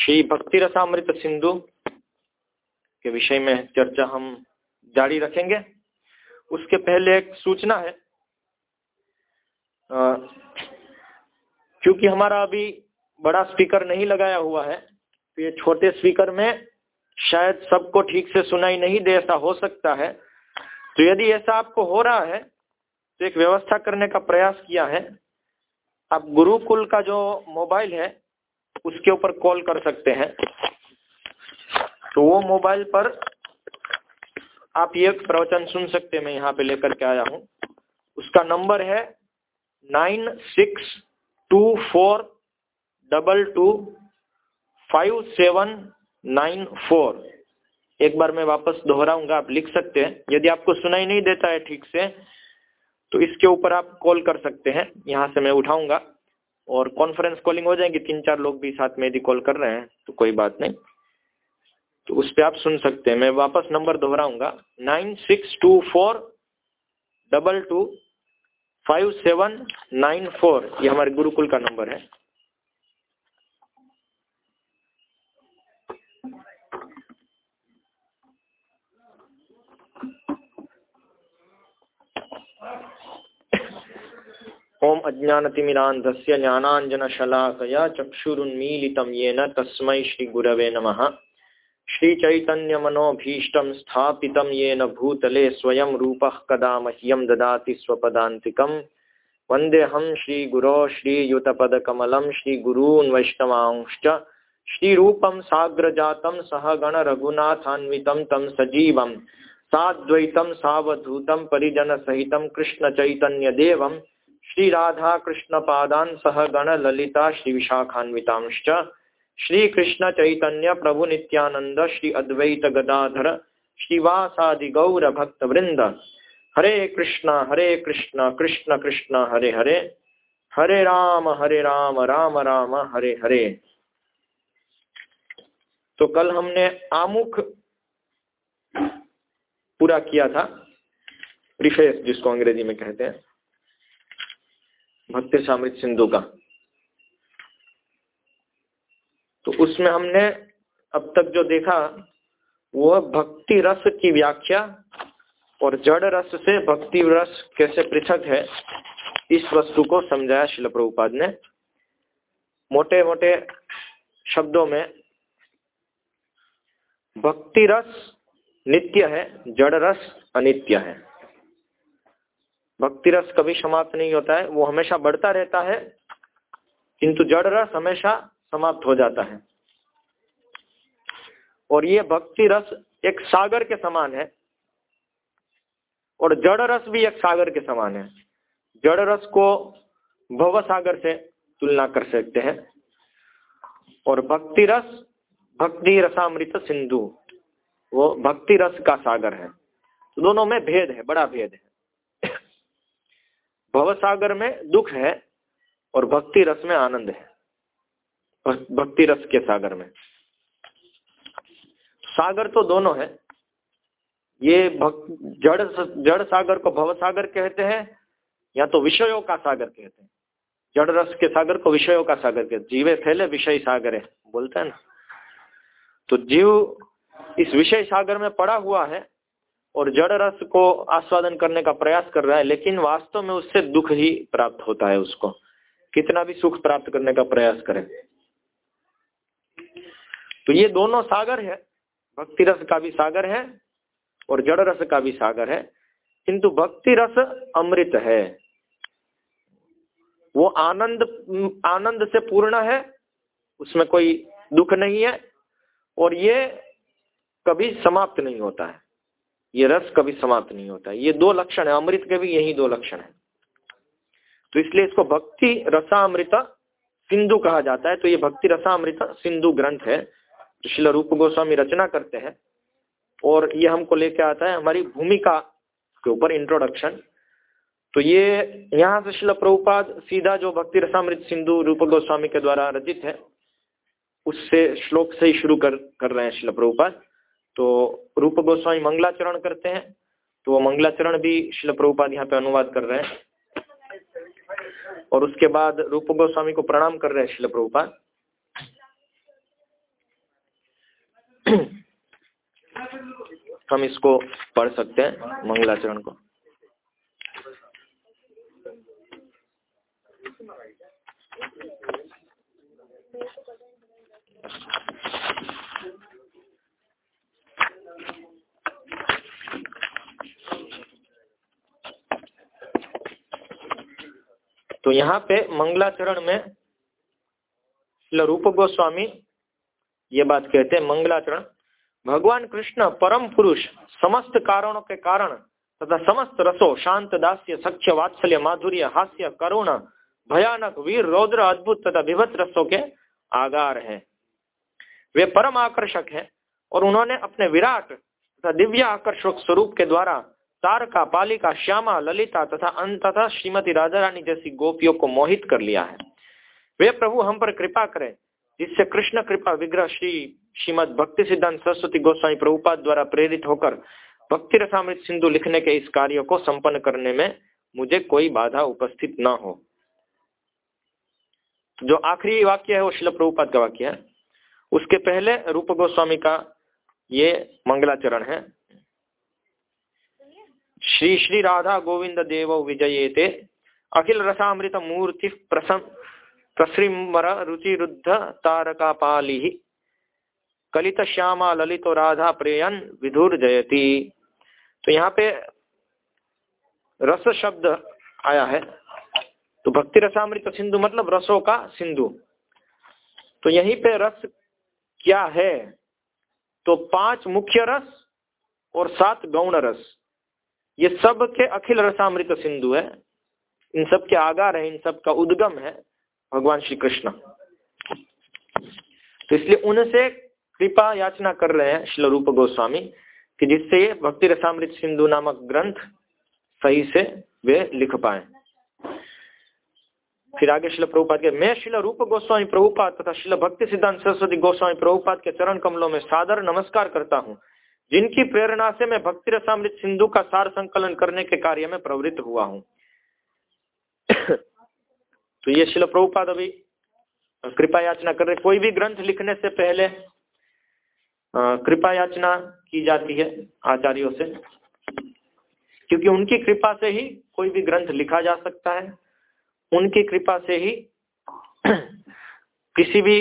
श्री भक्ति रसामृत सिंधु के विषय में चर्चा हम जारी रखेंगे। उसके पहले एक सूचना है। क्योंकि हमारा अभी बड़ा स्पीकर नहीं लगाया हुआ है तो ये छोटे स्पीकर में शायद सबको ठीक से सुनाई नहीं दे, ऐसा हो सकता है। तो यदि ऐसा आपको हो रहा है तो एक व्यवस्था करने का प्रयास किया है। आप गुरुकुल का जो मोबाइल है उसके ऊपर कॉल कर सकते हैं। तो वो मोबाइल पर आप ये प्रवचन सुन सकते हैं, मैं यहाँ पे लेकर के आया हूँ। उसका नंबर है nine six two four double two five seven nine four. एक बार मैं वापस दोहराऊँगा, आप लिख सकते हैं। यदि आपको सुनाई नहीं देता है ठीक से तो इसके ऊपर आप कॉल कर सकते हैं। यहाँ से मैं उठाऊँगा। और कॉन्फ्रेंस कॉलिंग हो जाएगी, तीन चार लोग भी साथ में यदि कॉल कर रहे हैं तो कोई बात नहीं। तो उस पर आप सुन सकते हैं। मैं वापस number दोहराऊँगा। Nine six two four double two five seven nine four ये हमारे गुरुकुल का नंबर है। ओम अज्ञानतिमिरान्धस्य ज्ञानाञ्जनशलाकया चक्षुरुन्मीलितं येन तस्मै श्रीगुरवे नमः। श्रीचैतन्यमनोभीष्टं स्थापितं येन भूतले स्वयं रूपः कदा मह्यं ददाति स्वपदान्तिकं वन्देऽहं श्रीगुरो श्रीयुतपदकमलं श्रीगुरून् वैष्णवांश्च श्रीरूपं साग्रजातं सह गणरघुनाथान्वितं तं सजीवं साद्वैतं सावधूतं परिजनसहितं कृष्णचैतन्यदेवं श्री राधा कृष्ण पादान सह गण ललिता श्री विशाखान्वितांश्च श्री कृष्ण चैतन्य प्रभु नित्यानंद श्री अद्वैत गदाधर श्रीवासादि गौर भक्त वृंद हरे कृष्ण हरे कृष्ण कृष्ण कृष्ण, हरे हरे। हरे राम हरे राम राम राम, हरे हरे। तो कल हमने आमुख पूरा किया था, प्रीफेस जिसको अंग्रेज़ी में कहते हैं। भक्ति सामृत सिंधु का। तो उसमें हमने अब तक जो देखा, वह भक्ति रस की व्याख्या और जड़ रस से भक्ति रस कैसे पृथक है, इस वस्तु को समझाया शिल प्रभुपाद ने। मोटे मोटे शब्दों में भक्ति रस नित्य है, जड़ रस अनित्य है। भक्ति रस कभी समाप्त नहीं होता है, वो हमेशा बढ़ता रहता है, किंतु जड़ रस हमेशा समाप्त हो जाता है। और ये भक्ति रस एक सागर के समान है, और जड़ रस भी एक सागर के समान है। जड़ रस को भव सागर से तुलना कर सकते हैं, और भक्ति रस, भक्ति रसामृत सिंधु, वो भक्ति रस का सागर है। तो दोनों में भेद है, बड़ा भेद है। भव सागर में दुख है और भक्ति रस में आनंद है। भक्ति रस के सागर में। सागर तो दोनों है। ये जड़ जड़ सागर को भव सागर कहते हैं, या तो विषयों का सागर कहते हैं। जड़ रस के सागर को विषयों का सागर कहते जीवे फैले, विषय सागर है बोलते हैं ना। तो जीव इस विषय सागर में पड़ा हुआ है और जड़ रस को आस्वादन करने का प्रयास कर रहा है, लेकिन वास्तव में उससे दुख ही प्राप्त होता है उसको। कितना भी सुख प्राप्त करने का प्रयास करें। तो ये दोनों सागर है। भक्ति रस का भी सागर है और जड़ रस का भी सागर है। किंतु भक्ति रस अमृत है। वो आनंद आनंद से पूर्ण है, उसमें कोई दुख नहीं है और ये कभी समाप्त नहीं होता है। ये रस कभी समाप्त नहीं होता। ये दो लक्षण है, अमृत के भी यही दो लक्षण है। तो इसलिए इसको भक्ति रसामृत सिंधु कहा जाता है। तो ये भक्ति रसामृत सिंधु ग्रंथ है, जो शिल रूप गोस्वामी रचना करते हैं। और ये हमको लेके आता है हमारी भूमिका के ऊपर इंट्रोडक्शन तो ये यहाँ से शिल प्रभुपाद सीधा जो भक्ति रसामृत सिंधु रूप गोस्वामी के द्वारा रचित है, उससे श्लोक से ही शुरू कर कर रहे हैं शिल प्रभुपाद। तो रूप गोस्वामी मंगलाचरण करते हैं तो वो मंगलाचरण भी शिल प्रभुपाद यहाँ पे अनुवाद कर रहे हैं। और उसके बाद रूप गोस्वामी को प्रणाम कर रहे हैं शिल प्रभुपाद। हम इसको पढ़ सकते हैं मंगलाचरण को। तो यहाँ पे मंगलाचरण में रूप गोस्वामी ये बात कहते हैं, मंगलाचरण। भगवान कृष्ण परम पुरुष, समस्त कारणों के कारण तथा समस्त रसो, शांत दास्य, सख्य वात्सल्य, माधुर्य, हास्य, करुण, भयानक वीर, रौद्र, अद्भुत तथा विभत रसों के आगार हैं। वे परम आकर्षक हैं और उन्होंने अपने विराट तथा दिव्य आकर्षक स्वरूप के द्वारा तारका पालिका श्यामा, ललिता तथा अंततः श्रीमती राजा रानी जैसी गोपियों को मोहित कर लिया है। वे प्रभु, हम पर कृपा करें, जिससे कृष्ण कृपा विग्रह श्री, श्रीमद भक्ति सिद्धांत सरस्वती गोस्वामी प्रभुपाद द्वारा प्रेरित होकर भक्ति रसामृत सिंधु लिखने के इस कार्य को संपन्न करने में मुझे कोई बाधा उपस्थित न हो। जो आखिरी वाक्य है वो शिल प्रभुपाद का वाक्य है। उसके पहले रूप गोस्वामी का ये मंगलाचरण है। श्री श्री राधा गोविंद देव विजयेते। अखिल रसामृत मूर्ति प्रसन्न प्रसृमर रुचिरुद्ध तारकापाली। कलित श्यामा ललित राधा प्रेयन विधुर जयती। तो यहाँ पे रस शब्द आया है। तो भक्ति रसामृत सिंधु मतलब रसों का सिंधु। तो यहीं पे रस क्या है? तो पाँच मुख्य रस और सात गौण रस। ये सब के अखिल रसामृत सिंधु है। इन सब के आगार है, इन सब का उद्गम है भगवान श्री कृष्ण। तो इसलिए उनसे कृपा याचना कर रहे हैं श्री रूप गोस्वामी कि जिससे ये भक्ति रसामृत सिंधु नामक ग्रंथ सही से वे लिख पाए। फिर आगे शिल प्रभुपाद के, मैं शिल रूप गोस्वामी प्रभुपाद तथा शिल भक्ति सिद्धांत सरस्वती गोस्वामी प्रभुपाद के चरण कमलों में सादर नमस्कार करता हूँ। जिनकी प्रेरणा से मैं भक्ति रसामृत सिंधु का सार संकलन करने के कार्य में प्रवृत्त हुआ हूँ। तो ये शिल प्रभुपाद अभी कृपा याचना कर रहे कोई भी ग्रंथ लिखने से पहले कृपा याचना की जाती है आचार्यों से, क्योंकि उनकी कृपा से ही कोई भी ग्रंथ लिखा जा सकता है। उनकी कृपा से ही किसी भी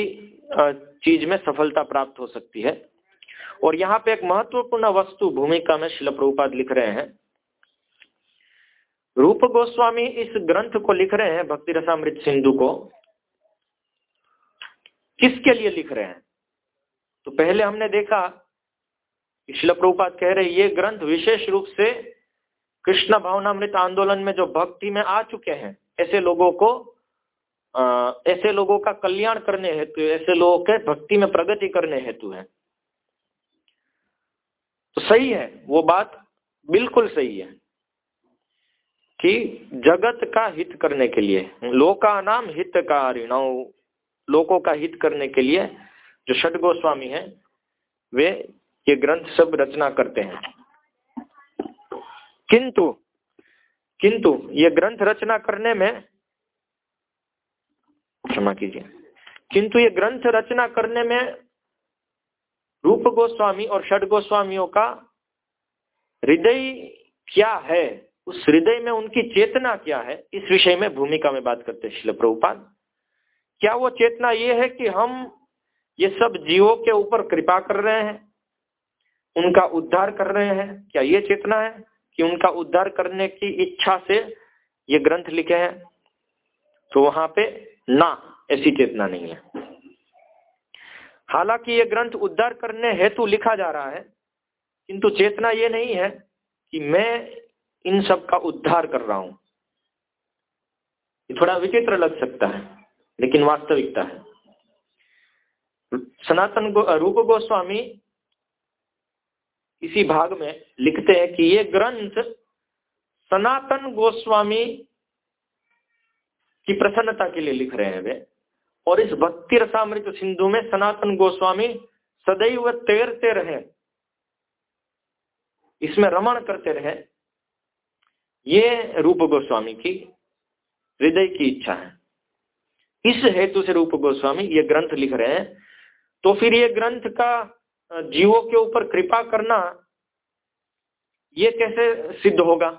चीज़ में सफलता प्राप्त हो सकती है। और यहाँ पे एक महत्वपूर्ण वस्तु भूमिका में शिल प्रभुपाद लिख रहे हैं। रूप गोस्वामी इस ग्रंथ को लिख रहे हैं, भक्ति रसामृत सिंधु को। किसके लिए लिख रहे हैं? तो पहले हमने देखा शिल प्रभुपाद कह रहे ये ग्रंथ विशेष रूप से कृष्ण भावनामृत आंदोलन में जो भक्ति में आ चुके हैं, ऐसे लोगों को ऐसे लोगों का कल्याण करने हेतु, ऐसे लोगों के भक्ति में प्रगति करने हेतु है। सही है, वो बात बिल्कुल सही है कि जगत का हित करने के लिए, लोका नाम हितकारिणौ लोगों का हित करने के लिए जो षड गोस्वामी है, वे ये ग्रंथ सब रचना करते हैं। किंतु किंतु ये ग्रंथ रचना करने में, क्षमा कीजिए, किंतु ये ग्रंथ रचना करने में रूप गोस्वामी और षड गोस्वामियों का हृदय क्या है? उस हृदय में उनकी चेतना क्या है? इस विषय में भूमिका में बात करते शिल प्रभुपाद। क्या वो चेतना ये है कि हम ये सब जीवों के ऊपर कृपा कर रहे हैं? उनका उद्धार कर रहे हैं? क्या ये चेतना है कि उनका उद्धार करने की इच्छा से ये ग्रंथ लिखे हैं? तो वहाँ पे ना, ऐसी चेतना नहीं है। हालाँकि ये ग्रंथ उद्धार करने हेतु लिखा जा रहा है किंतु चेतना ये नहीं है कि मैं इन सब का उद्धार कर रहा हूँ। ये थोड़ा विचित्र लग सकता है लेकिन वास्तविकता है। सनातन गो, रूप गोस्वामी इसी भाग में लिखते हैं कि ये ग्रंथ सनातन गोस्वामी की प्रसन्नता के लिए लिख रहे हैं वे। और इस भक्ति रसामृत सिंधु में सनातन गोस्वामी सदैव तैरते रहे। इसमें रमण करते रहे। ये रूप गोस्वामी की हृदय की इच्छा है। इस हेतु से रूप गोस्वामी ये ग्रंथ लिख रहे हैं। तो फिर ये ग्रंथ का जीवों के ऊपर कृपा करना ये कैसे सिद्ध होगा?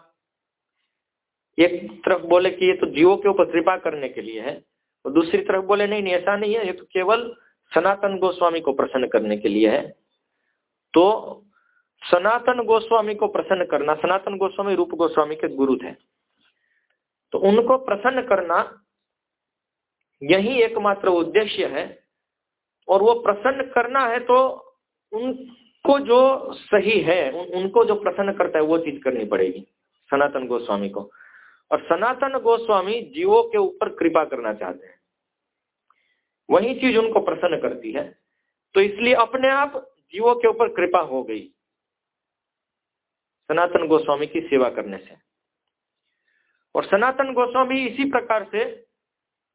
एक तरफ़ बोले कि ये तो जीवों के ऊपर कृपा करने के लिए है। और दूसरी तरफ़ बोले नहीं नहीं ऐसा नहीं है। ये तो केवल सनातन गोस्वामी को प्रसन्न करने के लिए है। तो सनातन गोस्वामी को प्रसन्न करना सनातन गोस्वामी रूप गोस्वामी के गुरु थे। तो उनको प्रसन्न करना यही एकमात्र उद्देश्य है। और वो प्रसन्न करना है तो उनको जो सही है उन, उनको जो प्रसन्न करता है वो चीज़ करनी पड़ेगी सनातन गोस्वामी को। और सनातन गोस्वामी जीवों के ऊपर कृपा करना चाहते हैं। वही चीज़ उनको प्रसन्न करती है। तो इसलिए अपने आप जीवों के ऊपर कृपा हो गई। सनातन गोस्वामी की सेवा करने से। और सनातन गोस्वामी इसी प्रकार से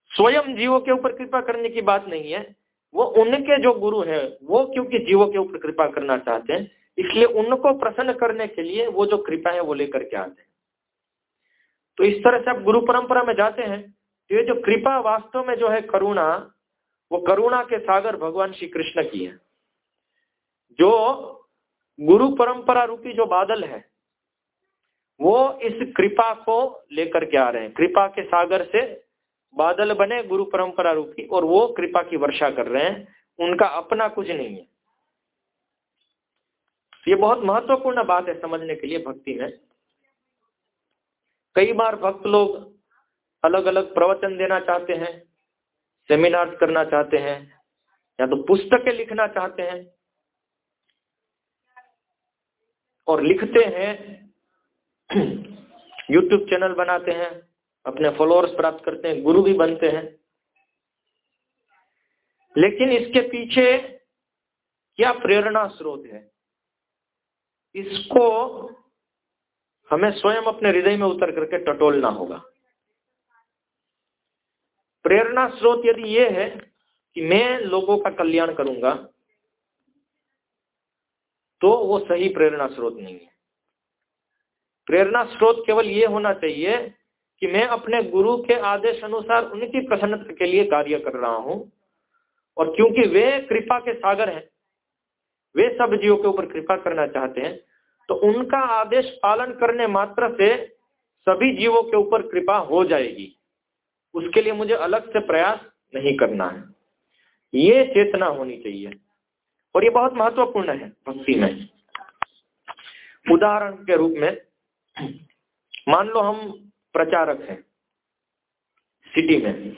स्वयं जीवों के ऊपर कृपा करने की बात नहीं है। वो उनके जो गुरु हैं, वो क्योंकि जीवों के ऊपर कृपा करना चाहते हैं, इसलिए उनको प्रसन्न करने के लिए वो जो कृपा है वो लेकर के आते हैं। तो इस तरह से आप गुरु परंपरा में जाते हैं तो ये जो कृपा वास्तव में जो है करुणा, वो करुणा के सागर भगवान श्री कृष्ण की है। जो गुरु परंपरा रूपी जो बादल है, वो इस कृपा को लेकर के आ रहे हैं। कृपा के सागर से बादल बने गुरु परंपरा रूपी और वो कृपा की वर्षा कर रहे हैं। उनका अपना कुछ नहीं है। ये बहुत महत्वपूर्ण बात है समझने के लिए भक्ति में। कई बार भक्त लोग अलग अलग प्रवचन देना चाहते हैं, सेमिनार करना चाहते हैं, या तो पुस्तकें लिखना चाहते हैं और लिखते हैं यूट्यूब चैनल बनाते हैं, अपने फॉलोअर्स प्राप्त करते हैं, गुरु भी बनते हैं। लेकिन इसके पीछे क्या प्रेरणा स्रोत है? इसको हमें स्वयं अपने हृदय में उतर करके टटोलना होगा। प्रेरणा स्रोत यदि ये है कि मैं लोगों का कल्याण करूँगा तो वो सही प्रेरणा स्रोत नहीं है। प्रेरणा स्रोत केवल ये होना चाहिए कि मैं अपने गुरु के आदेश अनुसार उनकी प्रसन्नता के लिए कार्य कर रहा हूँ, और क्योंकि वे कृपा के सागर हैं, वे सब जीवों के ऊपर कृपा करना चाहते हैं तो उनका आदेश पालन करने मात्र से सभी जीवों के ऊपर कृपा हो जाएगी। उसके लिए मुझे अलग से प्रयास नहीं करना है। ये चेतना होनी चाहिए। और ये बहुत महत्वपूर्ण है भक्ति में। उदाहरण के रूप में, मान लो हम प्रचारक हैं सिटी में।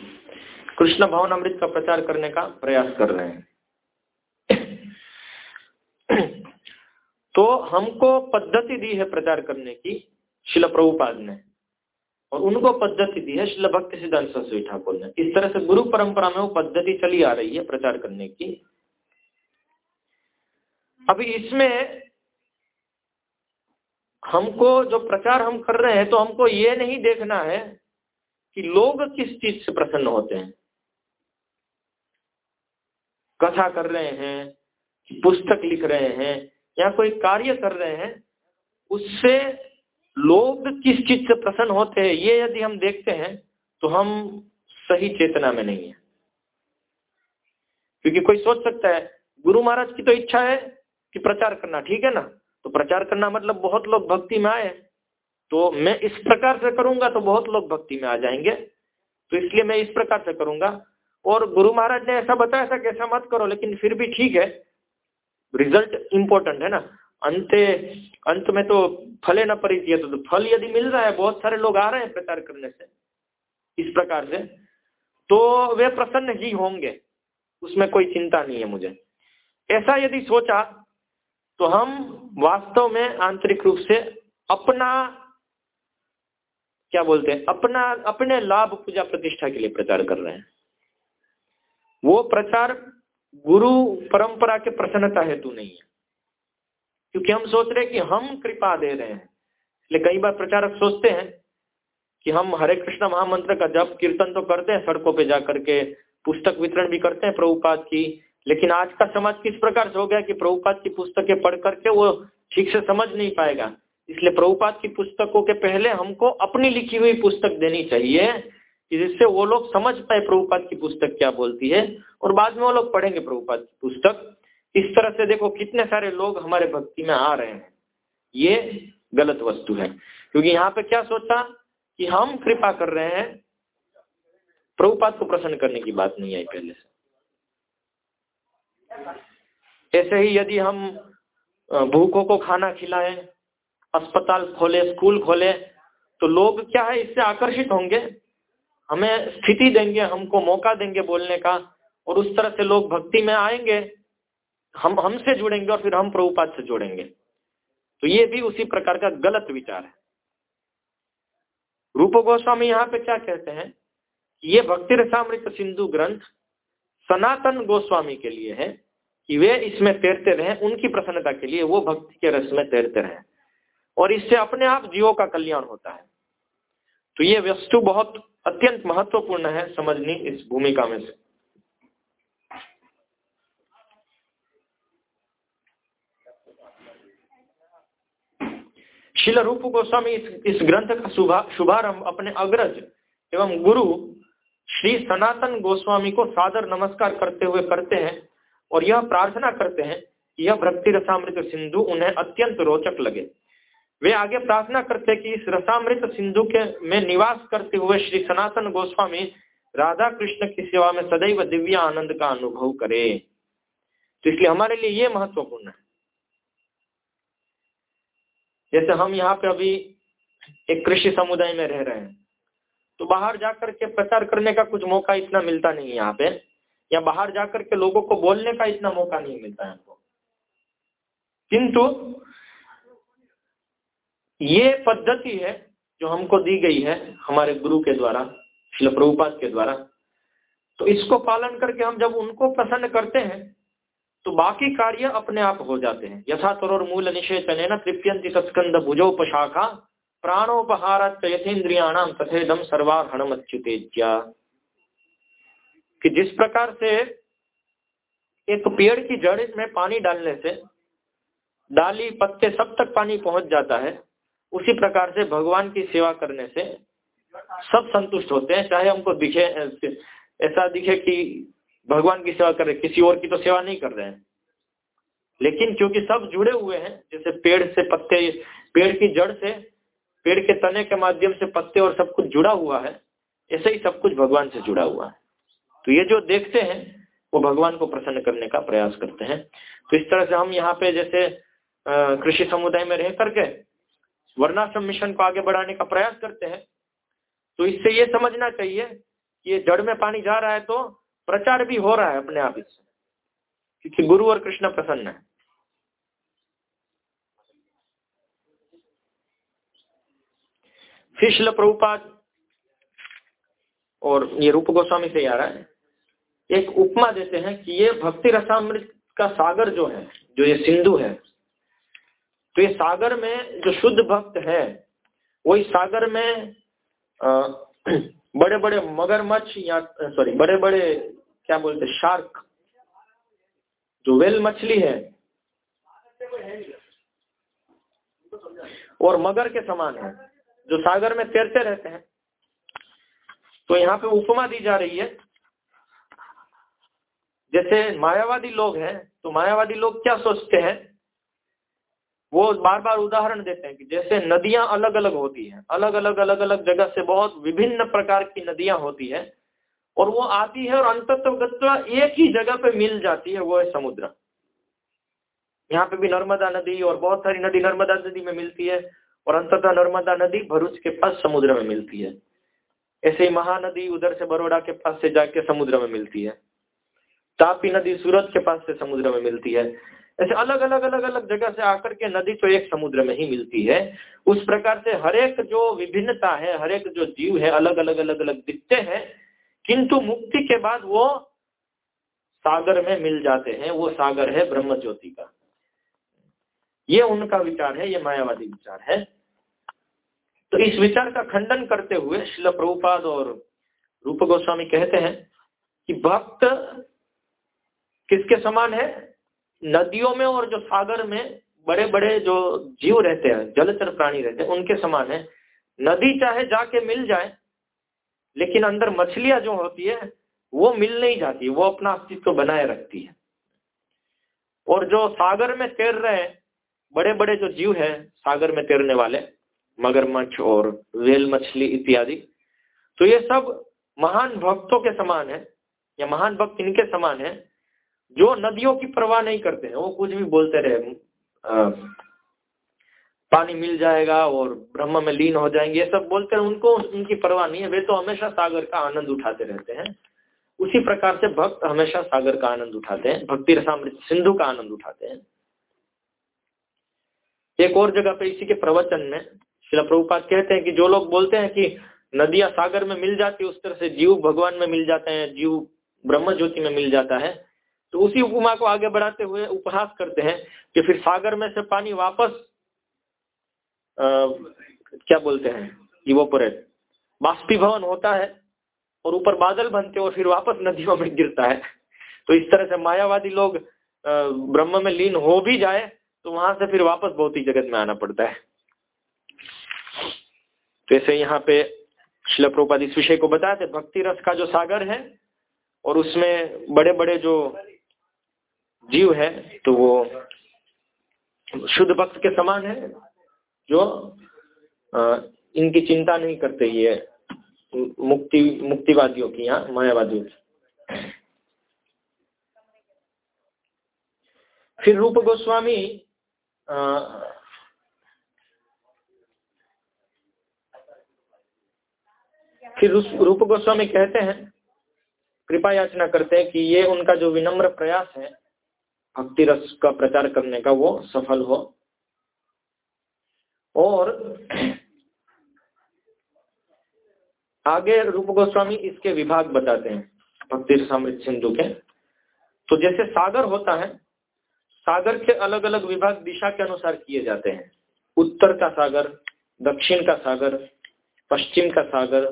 कृष्ण भवन अमृत का प्रचार करने का प्रयास कर रहे हैं। तो हमको पद्धति दी है प्रचार करने की, शिल प्रभुपाद ने। और उनको पद्धति दी है शिल भक्ति सिद्धांत सरस्वती ठाकुर ने। इस तरह से गुरु परंपरा में वो पद्धति चली आ रही है प्रचार करने की। अभी इसमें हमको जो प्रचार हम कर रहे हैं तो हमको ये नहीं देखना है कि लोग किस चीज़ से प्रसन्न होते हैं। कथा कर रहे हैं, पुस्तक लिख रहे हैं या कोई कार्य कर रहे हैं, उससे लोग किस चीज़ से प्रसन्न होते हैं, ये यदि हम देखते हैं तो हम सही चेतना में नहीं है। क्योंकि कोई सोच सकता है, गुरु महाराज की तो इच्छा है कि प्रचार करना, ठीक है ना? तो प्रचार करना मतलब बहुत लोग भक्ति में आए तो मैं इस प्रकार से करूँगा तो बहुत लोग भक्ति में आ जाएँगे तो इसलिए मैं इस प्रकार से करूँगा। और गुरु महाराज ने ऐसा बताया था कि ऐसा मत करो, लेकिन फिर भी ठीक है रिज़ल्ट इंपॉर्टेंट है ना? अंत अंत में तो फले न परिचय तो फल यदि मिल रहा है, बहुत सारे लोग आ रहे हैं प्रचार करने से, इस प्रकार से तो वे प्रसन्न ही होंगे, उसमें कोई चिंता नहीं है मुझे। ऐसा यदि सोचा तो हम वास्तव में आंतरिक रूप से अपना, क्या बोलते हैं, अपना, अपने लाभ पूजा प्रतिष्ठा के लिए प्रचार कर रहे हैं। वो प्रचार गुरु परंपरा के प्रसन्नता हेतु नहीं है। क्योंकि हम सोच रहे हैं कि हम कृपा दे रहे हैं। इसलिए कई बार प्रचारक सोचते हैं कि हम हरे कृष्ण महामंत्र का जब कीर्तन तो करते हैं, सड़कों पे जा करके पुस्तक वितरण भी करते हैं प्रभुपाद की। लेकिन आज का समाज किस प्रकार से हो गया कि प्रभुपाद की पुस्तकें पढ़ करके वो ठीक से समझ नहीं पाएगा? इसलिए प्रभुपाद की पुस्तकों के पहले हमको अपनी लिखी हुई पुस्तक देनी चाहिए। जिससे वो लोग समझ पाए प्रभुपाद की पुस्तक क्या बोलती है, और बाद में वो लोग पढ़ेंगे प्रभुपाद की पुस्तक। इस तरह से देखो कितने सारे लोग हमारे भक्ति में आ रहे हैं। ये गलत वस्तु है। क्योंकि यहाँ पे क्या सोचा कि हम कृपा कर रहे हैं प्रभुपात को प्रसन्न करने की बात नहीं आई पहले से। ऐसे ही यदि हम भूखों को खाना खिलाएँ, अस्पताल खोले, स्कूल खोले तो लोग क्या है इससे आकर्षित होंगे? हमें स्थिति देंगे, हमको मौका देंगे बोलने का, और उस तरह से लोग भक्ति में आएँगे, हम, हमसे जुड़ेंगे और फिर हम प्रभुपाद से जुड़ेंगे। तो ये भी उसी प्रकार का गलत विचार है। रूप गोस्वामी यहाँ पे क्या कहते हैं ये भक्ति रसामृत सिंधु ग्रंथ सनातन गोस्वामी के लिए है कि वे इसमें तैरते रहे, उनकी प्रसन्नता के लिए वो भक्ति के रस में तैरते रहे। और इससे अपने आप जीवों का कल्याण होता है। तो ये वस्तु बहुत अत्यंत महत्वपूर्ण है समझनी इस भूमिका में से। शिल रूप गोस्वामी इस, इस ग्रंथ का शुभारंभ अपने अग्रज एवं गुरु श्री सनातन गोस्वामी को सादर नमस्कार करते हुए करते हैं और यह प्रार्थना करते हैं कि यह भक्ति रसामृत सिंधु उन्हें अत्यंत रोचक लगे। वे आगे प्रार्थना करते कि इस रसामृत सिंधु के में निवास करते हुए श्री सनातन गोस्वामी राधा कृष्ण की सेवा में सदैव दिव्य आनंद का अनुभव करे। तो इसलिए हमारे लिए ये महत्वपूर्ण है। जैसे हम यहाँ पे अभी एक कृषि समुदाय में रह रहे हैं तो बाहर जाकर के प्रचार करने का कुछ मौका इतना मिलता नहीं है यहाँ पे, या बाहर जाकर के लोगों को बोलने का इतना मौका नहीं मिलता है हमको। किंतु ये पद्धति है जो हमको दी गई है हमारे गुरु के द्वारा शिल प्रभुपाद के द्वारा। तो इसको पालन करके हम जब उनको प्रसन्न करते हैं तो बाकी कार्य अपने आप हो जाते हैं। यथा तरोर मूल निषेचन तृप्यंती तस्कंद भुजोपशाखा प्राणोपहार यथेन्द्रियाणाम तथेदम सर्वाहणम अच्युतेज्या कि जिस प्रकार से एक पेड़ की जड़ में पानी डालने से, डाली, पत्ते सब तक पानी पहुँच जाता है उसी प्रकार से भगवान की सेवा करने से सब संतुष्ट होते हैं। चाहे हमको दिखे, ऐसा दिखे कि भगवान की सेवा कर रहे किसी और की तो सेवा नहीं कर रहे हैं। लेकिन क्योंकि सब जुड़े हुए हैं, जैसे पेड़ से पत्ते, पेड़ की जड़ से, पेड़ के तने के माध्यम से पत्ते और सब कुछ जुड़ा हुआ है, ऐसे ही सब कुछ भगवान से जुड़ा हुआ है। तो ये जो देखते हैं, वो भगवान को प्रसन्न करने का प्रयास करते हैं। तो इस तरह से हम यहाँ पे जैसे कृषि समुदाय में रह करके वर्णाश्रम मिशन को आगे बढ़ाने का प्रयास करते हैं। तो इससे ये समझना चाहिए कि ये जड़ में पानी जा रहा है तो प्रचार भी हो रहा है अपने आप इससे क्योंकि गुरु और कृष्ण प्रसन्न है। फिर प्रभुपाद और ये रूप गोस्वामी से आ रहा है। एक उपमा देते हैं कि ये भक्ति रसामृत का सागर जो है, जो ये सिंधु है तो ये सागर में जो शुद्ध भक्त है वो इस सागर में बड़े बड़े मगरमच्छ या सॉरी बड़े बड़े क्या बोलते शार्क जो वेल मछली है, और मगर के समान है, जो सागर में तैरते रहते हैं। तो यहाँ पे उपमा दी जा रही है। जैसे मायावादी लोग हैं तो मायावादी लोग क्या सोचते हैं? वो बार बार उदाहरण देते हैं कि जैसे नदियाँ अलग अलग होती हैं अलग अलग अलग अलग जगह से बहुत विभिन्न प्रकार की नदियाँ होती है, और वो आती है और अंतत्वगत्वा एक ही जगह पे मिल जाती है वो है समुद्र। यहाँ पे भी नर्मदा नदी और बहुत सारी नदी नर्मदा नदी में मिलती है, और अंततः नर्मदा नदी भरूच के पास समुद्र में मिलती है। ऐसे ही महानदी उधर से बड़ोड़ा के पास से जाके समुद्र में मिलती है। तापी नदी सूरत के पास से समुद्र में मिलती है। ऐसे अलग अलग अलग अलग जगह से आकर के नदी तो एक समुद्र में ही मिलती है। उस प्रकार से हरेक जो विभिन्नता है हरेक जो जीव है, अलग अलग अलग अलग दिखते हैं, किंतु मुक्ति के बाद वो सागर में मिल जाते हैं। वो सागर है ब्रह्म ज्योति का। ये उनका विचार है, ये मायावादी विचार है। तो इस विचार का खंडन करते हुए शिल प्रभुपाद और रूप गोस्वामी कहते हैं कि भक्त किसके समान है? नदियों में और जो सागर में बड़े बड़े जो जीव रहते हैं, जलचर प्राणी रहते हैं, उनके समान है। नदी चाहे जाके मिल जाए, लेकिन अंदर मछलियाँ जो होती है, वो मिल नहीं जाती, वो अपना अस्तित्व बनाए रखती है। और जो सागर में तैर रहे हैं बड़े बड़े जो जीव है, सागर में तैरने वाले, मगरमच्छ और वेल मछली इत्यादि तो ये सब महान भक्तों के समान है, या महान भक्त इनके समान है जो नदियों की परवाह नहीं करते हैं वो कुछ भी बोलते रहे आ, पानी मिल जाएगा और ब्रह्म में लीन हो जाएँगे ये सब बोलते हैं उनको उनकी परवाह नहीं है। वे तो हमेशा सागर का आनंद उठाते रहते हैं। उसी प्रकार से भक्त हमेशा सागर का आनंद उठाते हैं भक्ति रसामृत सिंधु का आनंद उठाते हैं। एक और जगह पे इसी के प्रवचन में शिला प्रभुपाद कहते हैं कि जो लोग बोलते हैं कि नदियाँ सागर में मिल जाती है उस तरह से जीव भगवान में मिल जाते हैं जीव ब्रह्म ज्योति में मिल जाता है। तो उसी उपमा को आगे बढ़ाते हुए उपहास करते हैं कि फिर सागर में से पानी वापस आ, क्या बोलते हैं इवोपोरेट। बाष्पीभवन होता है और ऊपर बादल बनते और फिर वापस नदियों में गिरता है। तो इस तरह से मायावादी लोग ब्रह्म में लीन हो भी जाए तो वहाँ से फिर वापस भौतिक जगत में आना पड़ता है। तो ऐसे यहाँ पे शिल इस विषय को बताते भक्ति रस का जो सागर है और उसमें बड़े बड़े जो जीव है तो वो शुद्ध भक्त के समान है जो इनकी चिंता नहीं करते ये मुक्ति मुक्तिवादियों की यहाँ मायावादियों की। फिर रूप गोस्वामी आ, फिर रूप गोस्वामी कहते हैं कृपा याचना करते हैं कि ये उनका जो विनम्र प्रयास है भक्ति रस का प्रचार करने का वो सफल हो। और आगे रूप गोस्वामी इसके विभाग बताते हैं भक्ति समृद्ध सिंधु के। तो जैसे सागर होता है, सागर के अलग अलग विभाग दिशा के अनुसार किए जाते हैं। उत्तर का सागर, दक्षिण का सागर, पश्चिम का सागर,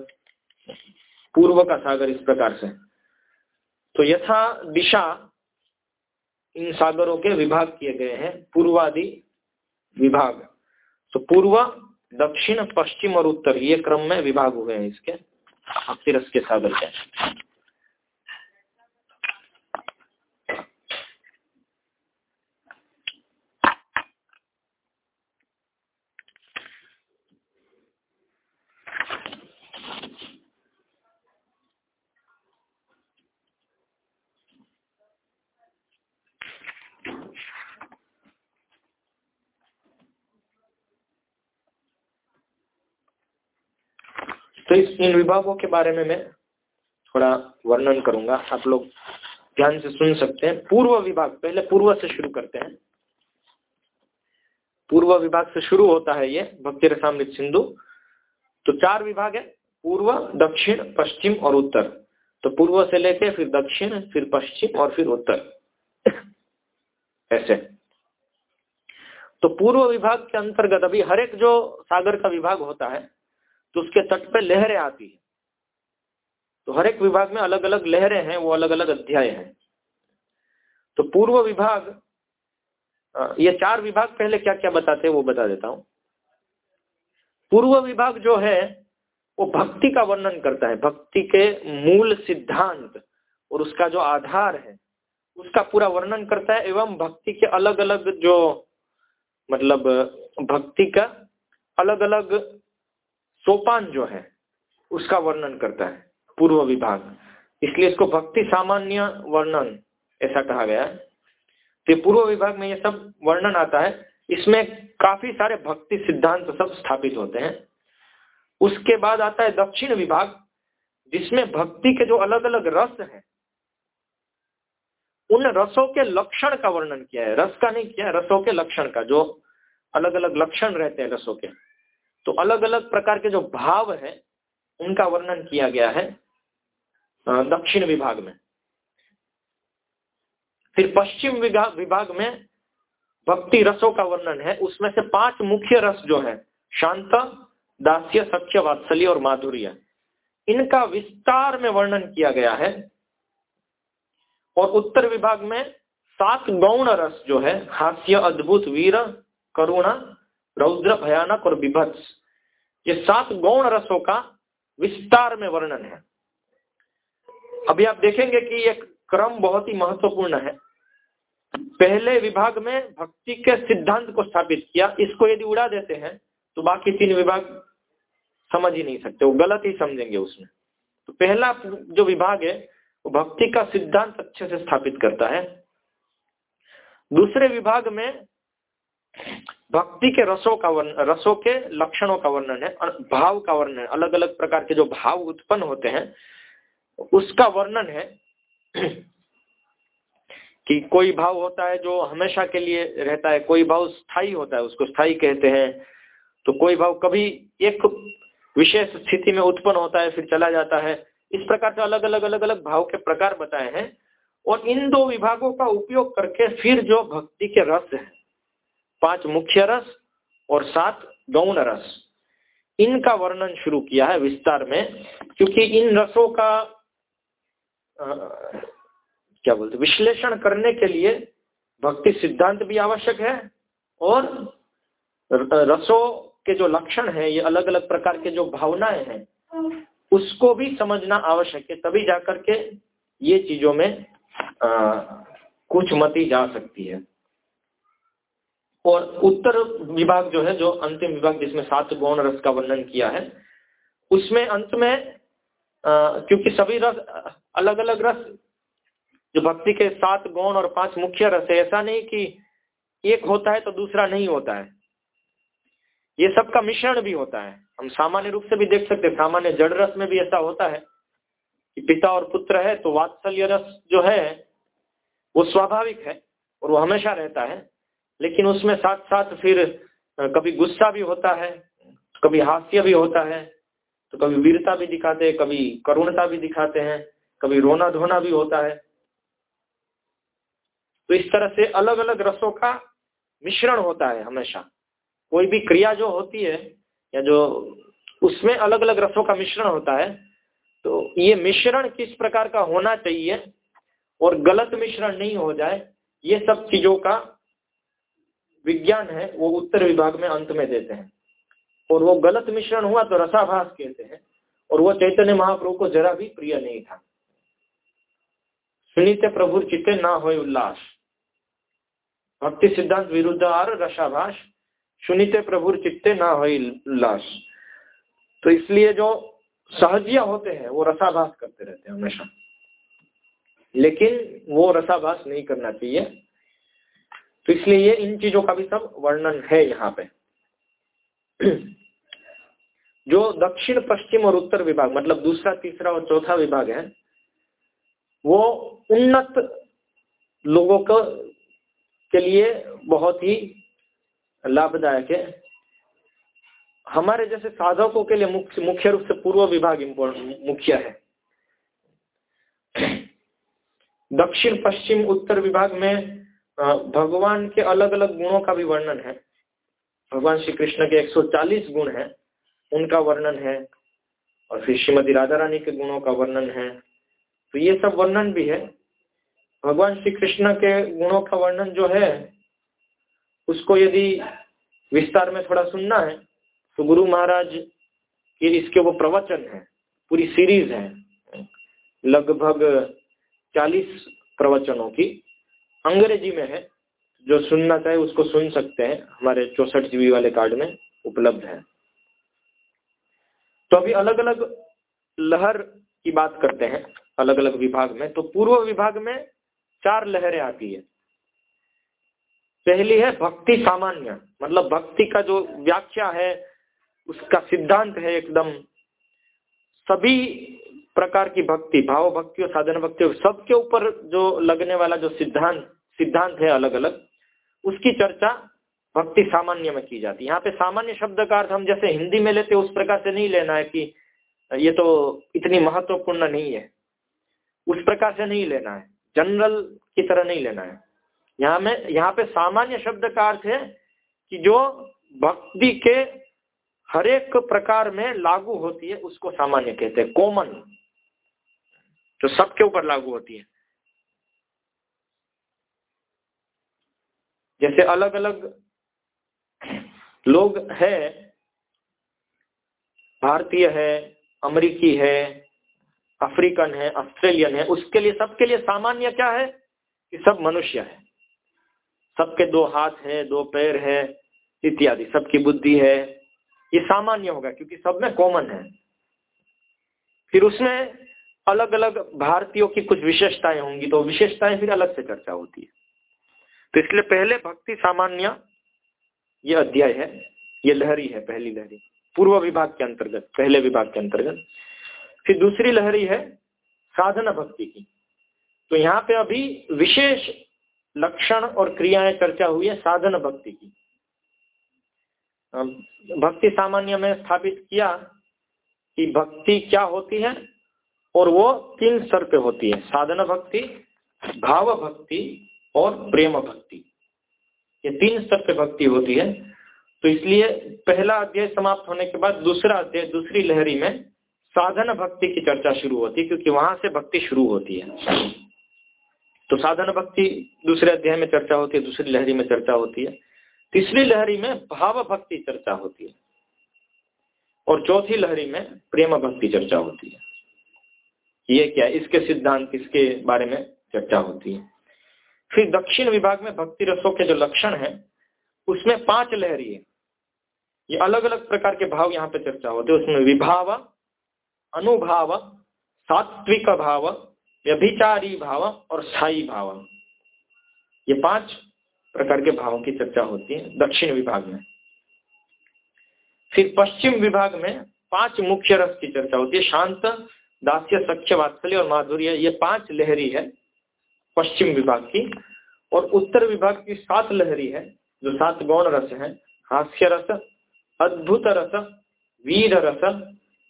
पूर्व का सागर इस प्रकार से। तो यथा दिशा सागरों के विभाग किए गए हैं, पूर्वादि विभाग। तो पूर्व, दक्षिण, पश्चिम और उत्तर, ये क्रम में विभाग हुए हैं इसके अब के सागर के तो इस इन विभागों के बारे में मैं थोड़ा वर्णन करूँगा। आप लोग ध्यान से सुन सकते हैं। पूर्व विभाग, पहले पूर्व से शुरू करते हैं। पूर्व विभाग से शुरू होता है ये, भक्ति रसामृत सिंधु। तो चार विभाग है, पूर्व, दक्षिण, पश्चिम और उत्तर। तो पूर्व से लेके फिर दक्षिण, फिर पश्चिम और फिर उत्तर। ऐसे। तो पूर्व विभाग के अंतर्गत अभी हर एक जो सागर का विभाग होता है तो उसके तट पे लहरें आती है। तो हर एक विभाग में अलग अलग लहरें हैं, वो अलग अलग अध्याय हैं। तो पूर्व विभाग ये चार विभाग पहले क्या क्या बताते हैं वो बता देता हूँ। पूर्व विभाग जो है, वो भक्ति का वर्णन करता है। भक्ति के मूल सिद्धांत और उसका जो आधार है, उसका पूरा वर्णन करता है एवं भक्ति के अलग अलग जो मतलब भक्ति का अलग अलग सोपान जो है, उसका वर्णन करता है, पूर्व विभाग। इसलिए इसको भक्ति सामान्य वर्णन ऐसा कहा गया है। तो पूर्व विभाग में ये सब वर्णन आता है। इसमें काफ़ी सारे भक्ति सिद्धांत सब स्थापित होते हैं। उसके बाद आता है दक्षिण विभाग, जिसमें भक्ति के जो अलग अलग रस हैं, उन रसों के लक्षण का वर्णन किया है। रस का नहीं किया रसों के लक्षण का, जो अलग अलग लक्षण रहते हैं रसों के। तो अलग अलग प्रकार के जो भाव है, उनका वर्णन किया गया है दक्षिण विभाग में। फिर पश्चिम विभाग में भक्ति रसों का वर्णन है, उसमें से पाँच मुख्य रस जो है, शांत, दास्य सख्य वात्सल्य और माधुर्य। इनका विस्तार में वर्णन किया गया है। और उत्तर विभाग में सात गौण रस जो है, हास्य, अद्भुत, वीर, करुणा रौद्र, भयानक और विभत्स। ये सात गौण रसों का विस्तार में वर्णन है। अभी आप देखेंगे कि एक क्रम बहुत ही महत्वपूर्ण है। पहले विभाग में भक्ति के सिद्धांत को स्थापित किया, इसको यदि उड़ा देते हैं तो बाकी तीन विभाग समझ ही नहीं सकते, वो गलत ही समझेंगे उसमें। तो पहला जो विभाग है, वो भक्ति का सिद्धांत अच्छे से स्थापित करता है। दूसरे विभाग में भक्ति के रसों का वर्णन, रसों के लक्षणों का वर्णन है भाव का वर्णन है। अलग अलग प्रकार के जो भाव उत्पन्न होते हैं, उसका वर्णन है कि कोई भाव होता है जो हमेशा के लिए रहता है, कोई भाव स्थायी होता है, उसको स्थायी कहते हैं। तो कोई भाव कभी एक विशेष स्थिति में उत्पन्न होता है, फिर चला जाता है। इस प्रकार से अलग अलग अलग अलग भाव के प्रकार बताए हैं। और इन दो विभागों का उपयोग करके फिर जो भक्ति के रस है पाँच मुख्य रस और सात गौण रस। इनका वर्णन शुरू किया है विस्तार में क्योंकि इन रसों का आ, क्या बोलते विश्लेषण करने के लिए भक्ति सिद्धांत भी आवश्यक है और रसों के जो लक्षण है ये अलग अलग प्रकार के जो भावनाएँ हैं उसको भी समझना आवश्यक है तभी जाकर के ये चीज़ों में आ, कुछ मती जा सकती है। और उत्तर विभाग जो है जो अंतिम विभाग जिसमें सात गौण रस का वर्णन किया है उसमें अंत में आ, क्योंकि सभी रस अलग अलग रस जो भक्ति के सात गौण और पाँच मुख्य रस है ऐसा नहीं कि एक होता है तो दूसरा नहीं होता है। ये सब का मिश्रण भी होता है। हम सामान्य रूप से भी देख सकते हैं सामान्य जड़ रस में भी ऐसा होता है कि पिता और पुत्र है तो वात्सल्य रस जो है वो स्वाभाविक है और वो हमेशा रहता है। लेकिन उसमें साथ साथ फिर कभी गुस्सा भी होता है, कभी हास्य भी होता है तो कभी वीरता भी दिखाते हैं, कभी करुणता भी दिखाते हैं, कभी रोना धोना भी होता है। तो इस तरह से अलग अलग रसों का मिश्रण होता है हमेशा। कोई भी क्रिया जो होती है, या जो उसमें अलग अलग रसों का मिश्रण होता है तो ये मिश्रण किस प्रकार का होना चाहिए और गलत मिश्रण नहीं हो जाए, ये सब चीज़ों का विज्ञान है, वो उत्तर विभाग में अंत में देते हैं। और वो गलत मिश्रण हुआ तो रसाभास कहते हैं, और वो चैतन्य महाप्रभु को जरा भी प्रिय नहीं था। सुनित प्रभु चित्ते ना हो उल्लास। भक्ति सिद्धांत विरुद्ध और रसाभास, सुनिते प्रभु चित्ते ना हो उल्लास। तो इसलिए जो सहजिया होते हैं, वो रसाभास करते रहते हैं हमेशा। लेकिन वो रसाभास नहीं करना चाहिए। तो इसलिए ये इन चीज़ों का भी सब वर्णन है यहाँ पे। जो दक्षिण, पश्चिम और उत्तर विभाग मतलब दूसरा, तीसरा और चौथा विभाग है, वो उन्नत लोगों को, के लिए बहुत ही लाभदायक है। हमारे जैसे साधकों के लिए मुख्य मुख्य रूप से पूर्व विभाग मुख्य है। दक्षिण, पश्चिम, उत्तर विभाग में भगवान के अलग अलग गुणों का भी वर्णन है। भगवान श्री कृष्ण के 140 गुण हैं, उनका वर्णन है, और फिर श्रीमती राधा रानी के गुणों का वर्णन है। तो ये सब वर्णन भी है। भगवान श्री कृष्ण के गुणों का वर्णन जो है, उसको यदि विस्तार में थोड़ा सुनना है तो गुरु महाराज के इसके वो प्रवचन है, पूरी सीरीज़ है। लगभग 40 प्रवचनों की अंग्रेज़ी में है। जो सुनना चाहे उसको सुन सकते हैं। हमारे चौसठ जीबी वाले कार्ड में उपलब्ध है। तो अभी अलग अलग लहर की बात करते हैं अलग अलग विभाग में। तो पूर्व विभाग में चार लहरें आती है। पहली है भक्ति सामान्य। मतलब भक्ति का जो व्याख्या है, उसका सिद्धांत है एकदम। सभी प्रकार की भक्ति, भाव भक्ति और साधन भक्ति सबके ऊपर जो लगने वाला जो सिद्धांत सिद्धांत है अलग अलग उसकी चर्चा भक्ति सामान्य में की जाती है। यहाँ पे सामान्य शब्द का अर्थ हम जैसे हिंदी में लेते उस प्रकार से नहीं लेना है कि ये तो इतनी महत्वपूर्ण नहीं है। उस प्रकार से नहीं लेना है। जनरल की तरह नहीं लेना है। यहाँ में, यहाँ पे सामान्य शब्द का अर्थ है कि जो भक्ति के हरेक प्रकार में लागू होती है, उसको सामान्य कहते हैं। कॉमन जो सबके ऊपर लागू होती है। जैसे अलग अलग लोग है, भारतीय है, अमेरिकी है, अफ्रीकन है, ऑस्ट्रेलियन है, उसके लिए, सबके लिए सामान्य क्या है? कि सब मनुष्य है। सबके दो हाथ है, दो पैर है, इत्यादि। सबकी बुद्धि है। ये सामान्य होगा, क्योंकि सब में कॉमन है। फिर उसमें अलग अलग भारतीयों की कुछ विशेषताएँ होंगी तो विशेषताएँ फिर अलग से चर्चा होती है। तो इसलिए पहले भक्ति सामान्य, ये अध्याय है, ये लहरी है, पहली लहरी, पूर्व विभाग के अंतर्गत, पहले विभाग के अंतर्गत। फिर दूसरी लहरी है, साधना भक्ति की। तो यहाँ पे अभी विशेष लक्षण और क्रियाएँ चर्चा हुई है, साधन भक्ति की। भक्ति सामान्य में स्थापित किया कि भक्ति क्या होती है? और वो तीन स्तर पे होती है, साधन भक्ति, भाव भक्ति और प्रेम भक्ति। ये तीन स्तर पे भक्ति होती है। तो इसलिए पहला अध्याय समाप्त होने के बाद दूसरा अध्याय, दूसरी लहरी में साधन भक्ति की चर्चा शुरू होती है, क्योंकि वहाँ से भक्ति शुरू होती है। तो साधन भक्ति दूसरे अध्याय में चर्चा होती है, दूसरी लहरी में चर्चा होती है। तीसरी लहरी में भाव भक्ति चर्चा होती है और चौथी लहरी में प्रेम भक्ति चर्चा होती है। ये क्या, इसके सिद्धांत, इसके बारे में चर्चा होती है। फिर दक्षिण विभाग में भक्ति रसों के जो लक्षण है, उसमें पाँच लहरी है ये अलग अलग प्रकार के भाव यहाँ पे चर्चा होते हैं। उसमें विभाव, अनुभाव, सात्विक भाव, व्यभिचारी भाव और स्थायी भाव। ये पाँच प्रकार के भावों की चर्चा होती है दक्षिण विभाग में। फिर पश्चिम विभाग में पाँच मुख्य रस की चर्चा होती है। शांत दास्य सख्य वात्सल्य और माधुर्य ये पाँच लहरी है पश्चिम विभाग की और उत्तर विभाग की सात लहरी है जो सात गौण रस है हास्य रस अद्भुत रस वीर रस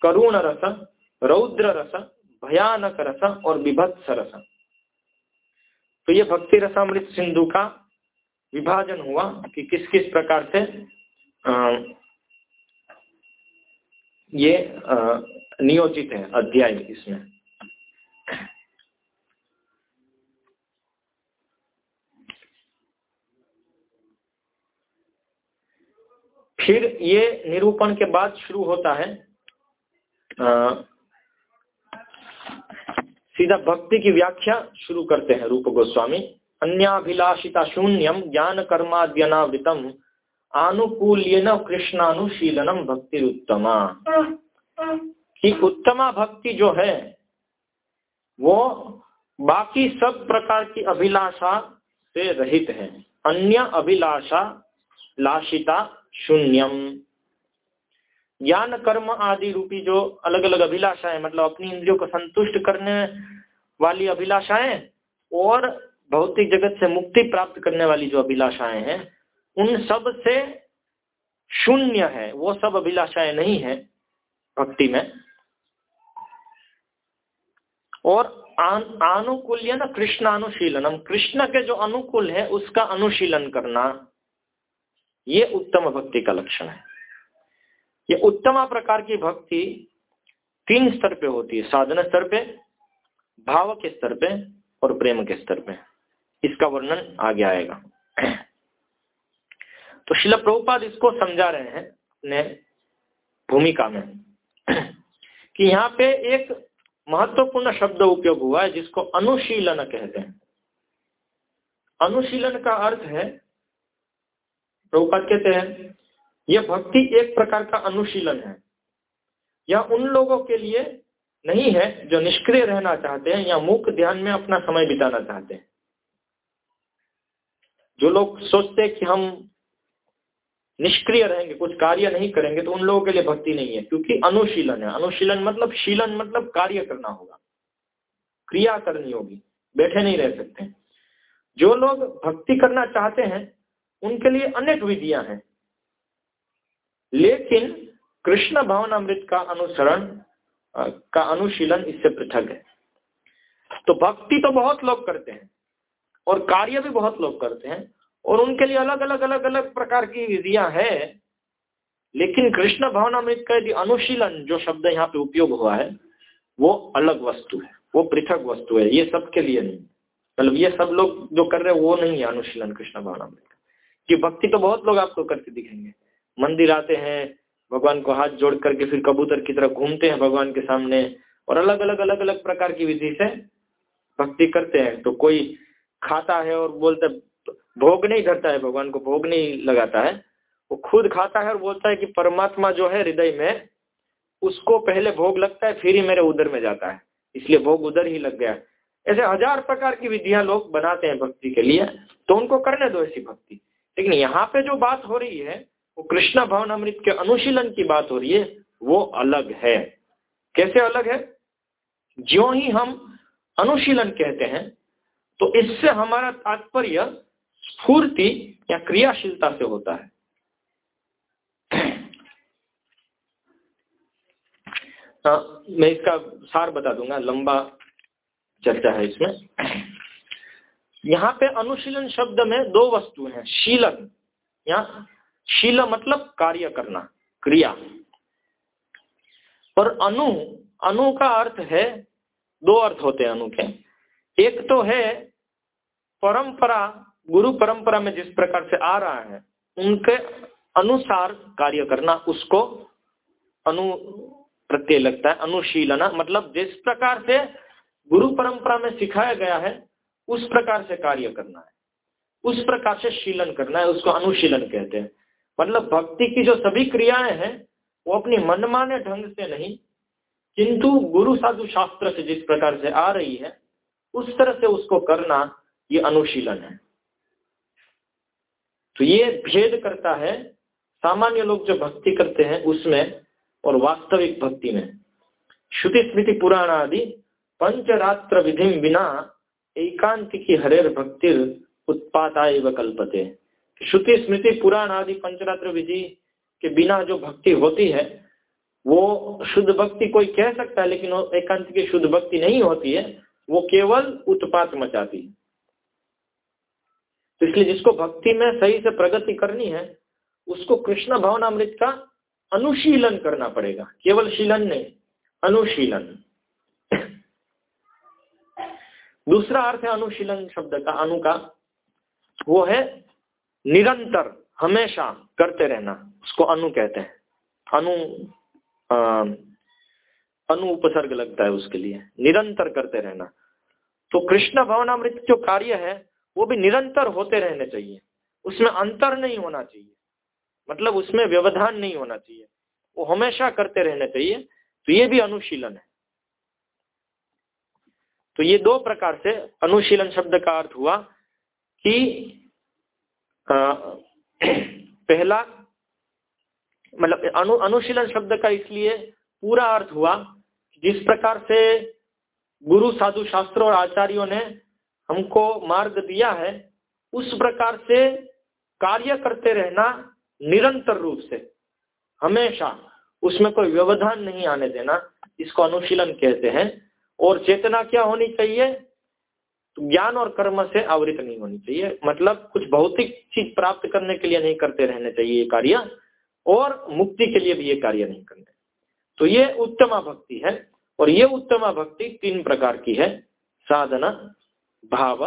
करुण रस रौद्र रस भयानक रस और विभत्स रस। तो ये भक्ति रसामृत सिंधु का विभाजन हुआ कि किस किस प्रकार से आ, ये आ, नियोजित है अध्याय इसमें। फिर ये निरूपण के बाद शुरू होता है आ, सीधा भक्ति की व्याख्या शुरू करते हैं रूप गोस्वामी। अन्याभिलाषिता शून्यम ज्ञान कर्माद्यनावृतम आनुकूल्य कृष्णानुशीलनम भक्ति उत्तमा कि उत्तमा भक्ति जो है, वो बाकी सब प्रकार की अभिलाषा से रहित है। अन्य अभिलाषा, लाशिता शून्यम। ज्ञान कर्म आदि रूपी जो अलग अलग अभिलाषाएँ मतलब अपनी इंद्रियों को संतुष्ट करने वाली अभिलाषाएँ और भौतिक जगत से मुक्ति प्राप्त करने वाली जो अभिलाषाएँ हैं, उन सबसे शून्य है। वो सब अभिलाषाएँ नहीं है भक्ति में। और आनुकूल्य न कृष्ण अनुशीलनम कृष्ण के जो अनुकूल है, उसका अनुशीलन करना, ये उत्तम भक्ति का लक्षण है। ये उत्तम प्रकार की भक्ति तीन स्तर पे होती है। साधन स्तर पे, भाव के स्तर पे और प्रेम के स्तर पे। इसका वर्णन आगे आएगा। तो शिल प्रभुपाद इसको समझा रहे हैं अपने भूमिका में, कि यहाँ पे एक महत्वपूर्ण शब्द उपयोग हुआ है, जिसको अनुशीलन कहते हैं। अनुशीलन का अर्थ है, प्रभुपाद कहते हैं, यह भक्ति एक प्रकार का अनुशीलन है। यह उन लोगों के लिए नहीं है जो निष्क्रिय रहना चाहते हैं या मुख्य ध्यान में अपना समय बिताना चाहते हैं। जो लोग सोचते हैं कि हम निष्क्रिय रहेंगे, कुछ कार्य नहीं करेंगे तो उन लोगों के लिए भक्ति नहीं है, क्योंकि अनुशीलन है। अनुशीलन मतलब शीलन मतलब कार्य करना होगा। क्रिया करनी होगी, बैठे नहीं रह सकते। जो लोग भक्ति करना चाहते हैं, उनके लिए अनेक विधियाँ हैं। लेकिन कृष्ण भावनामृत का अनुसरण का अनुशीलन इससे पृथक है। तो भक्ति तो बहुत लोग करते हैं, और कार्य भी बहुत लोग करते हैं और उनके लिए अलग अलग अलग अलग प्रकार की विधियाँ हैं। लेकिन कृष्ण भावनामृत का यदि अनुशीलन जो शब्द यहाँ पे उपयोग हुआ है, वो अलग वस्तु है, वो पृथक वस्तु है, ये सबके लिए नहीं। मतलब ये सब लोग जो कर रहे हैं, वो नहीं है अनुशीलन कृष्ण भावनामृत का कि भक्ति तो बहुत लोग आपको करते दिखेंगे। मंदिर आते हैं, भगवान को हाथ जोड़ करके फिर कबूतर की तरह घूमते हैं भगवान के सामने, और अलग अलग अलग अलग प्रकार की विधि से भक्ति करते हैं। तो कोई खाता है और बोलते भोग नहीं धरता है, भगवान को भोग नहीं लगाता है। वो खुद खाता है और बोलता है कि परमात्मा जो है हृदय में, उसको पहले भोग लगता है, फिर ही मेरे उधर में जाता है। इसलिए भोग उधर ही लग गया ऐसे हज़ार प्रकार की विधियाँ लोग बनाते हैं भक्ति के लिए तो उनको करने दो ऐसी भक्ति। लेकिन यहाँ पे जो बात हो रही है, वो कृष्णा भवन अमृत के अनुशीलन की बात हो रही है, वो अलग है। कैसे अलग है? जो ही हम अनुशीलन कहते हैं तो इससे हमारा तात्पर्य स्फूर्ति या क्रियाशीलता से होता है। हाँ मैं इसका सार बता दूँगा, लंबा चर्चा है इसमें। यहाँ पे अनुशीलन शब्द में दो वस्तु हैं, शीलन। या शील मतलब कार्य करना, क्रिया। और अनु अनु का अर्थ है, दो अर्थ होते हैं अनु के। एक तो है परंपरा गुरु परंपरा में जिस प्रकार से आ रहा है, उनके अनुसार कार्य करना, उसको अनु प्रत्यय लगता है, अनुशीलना मतलब जिस प्रकार से गुरु परंपरा में सिखाया गया है, उस प्रकार से कार्य करना है। उस प्रकार से शीलन करना है, उसको अनुशीलन कहते हैं। मतलब भक्ति की जो सभी क्रियाएँ हैं, वो अपनी मनमाने ढंग से नहीं, किंतु गुरु साधु शास्त्र से जिस प्रकार से आ रही है, उस तरह से उसको करना, ये अनुशीलन है। तो ये भेद करता है, सामान्य लोग जो भक्ति करते हैं उसमें और वास्तविक भक्ति में। श्रुति स्मृति पुराण आदि पंचरात्र विधि बिना एकांतिकी हरेर भक्तिर उत्पाता एवं कल्पते श्रुति स्मृति पुराण आदि पंचरात्र विधि के बिना जो भक्ति होती है, वो शुद्ध भक्ति कोई कह सकता है, लेकिन एकांत की शुद्ध भक्ति नहीं होती है, वो केवल उत्पात मचाती है। तो इसलिए जिसको भक्ति में सही से प्रगति करनी है उसको कृष्ण भावनामृत का अनुशीलन करना पड़ेगा। केवल शीलन नहीं अनुशीलन। दूसरा अर्थ है अनुशीलन शब्द का अनु का। वो है निरंतर हमेशा करते रहना उसको अनु कहते हैं। अनु आ, अनु उपसर्ग लगता है उसके लिए। निरंतर करते रहना। तो कृष्ण भवनामृत जो कार्य है वो भी निरंतर होते रहने चाहिए। उसमें अंतर नहीं होना चाहिए। मतलब उसमें व्यवधान नहीं होना चाहिए। वो हमेशा करते रहने चाहिए। तो ये भी अनुशीलन है। तो ये दो प्रकार से अनुशीलन शब्द का अर्थ हुआ कि आ, पहला मतलब अनु अनुशीलन शब्द का इसलिए पूरा अर्थ हुआ जिस प्रकार से गुरु साधु शास्त्र और आचार्यों ने हमको मार्ग दिया है, उस प्रकार से कार्य करते रहना निरंतर रूप से। हमेशा उसमें कोई व्यवधान नहीं आने देना, इसको अनुशीलन कहते हैं। और चेतना क्या होनी चाहिए? ज्ञान और कर्म से आवृत नहीं होनी चाहिए। मतलब कुछ भौतिक चीज़ प्राप्त करने के लिए नहीं करते रहने चाहिए ये कार्य, और मुक्ति के लिए भी ये कार्य नहीं करने। तो ये उत्तमा भक्ति है, और ये उत्तमा भक्ति तीन प्रकार की है। साधना भाव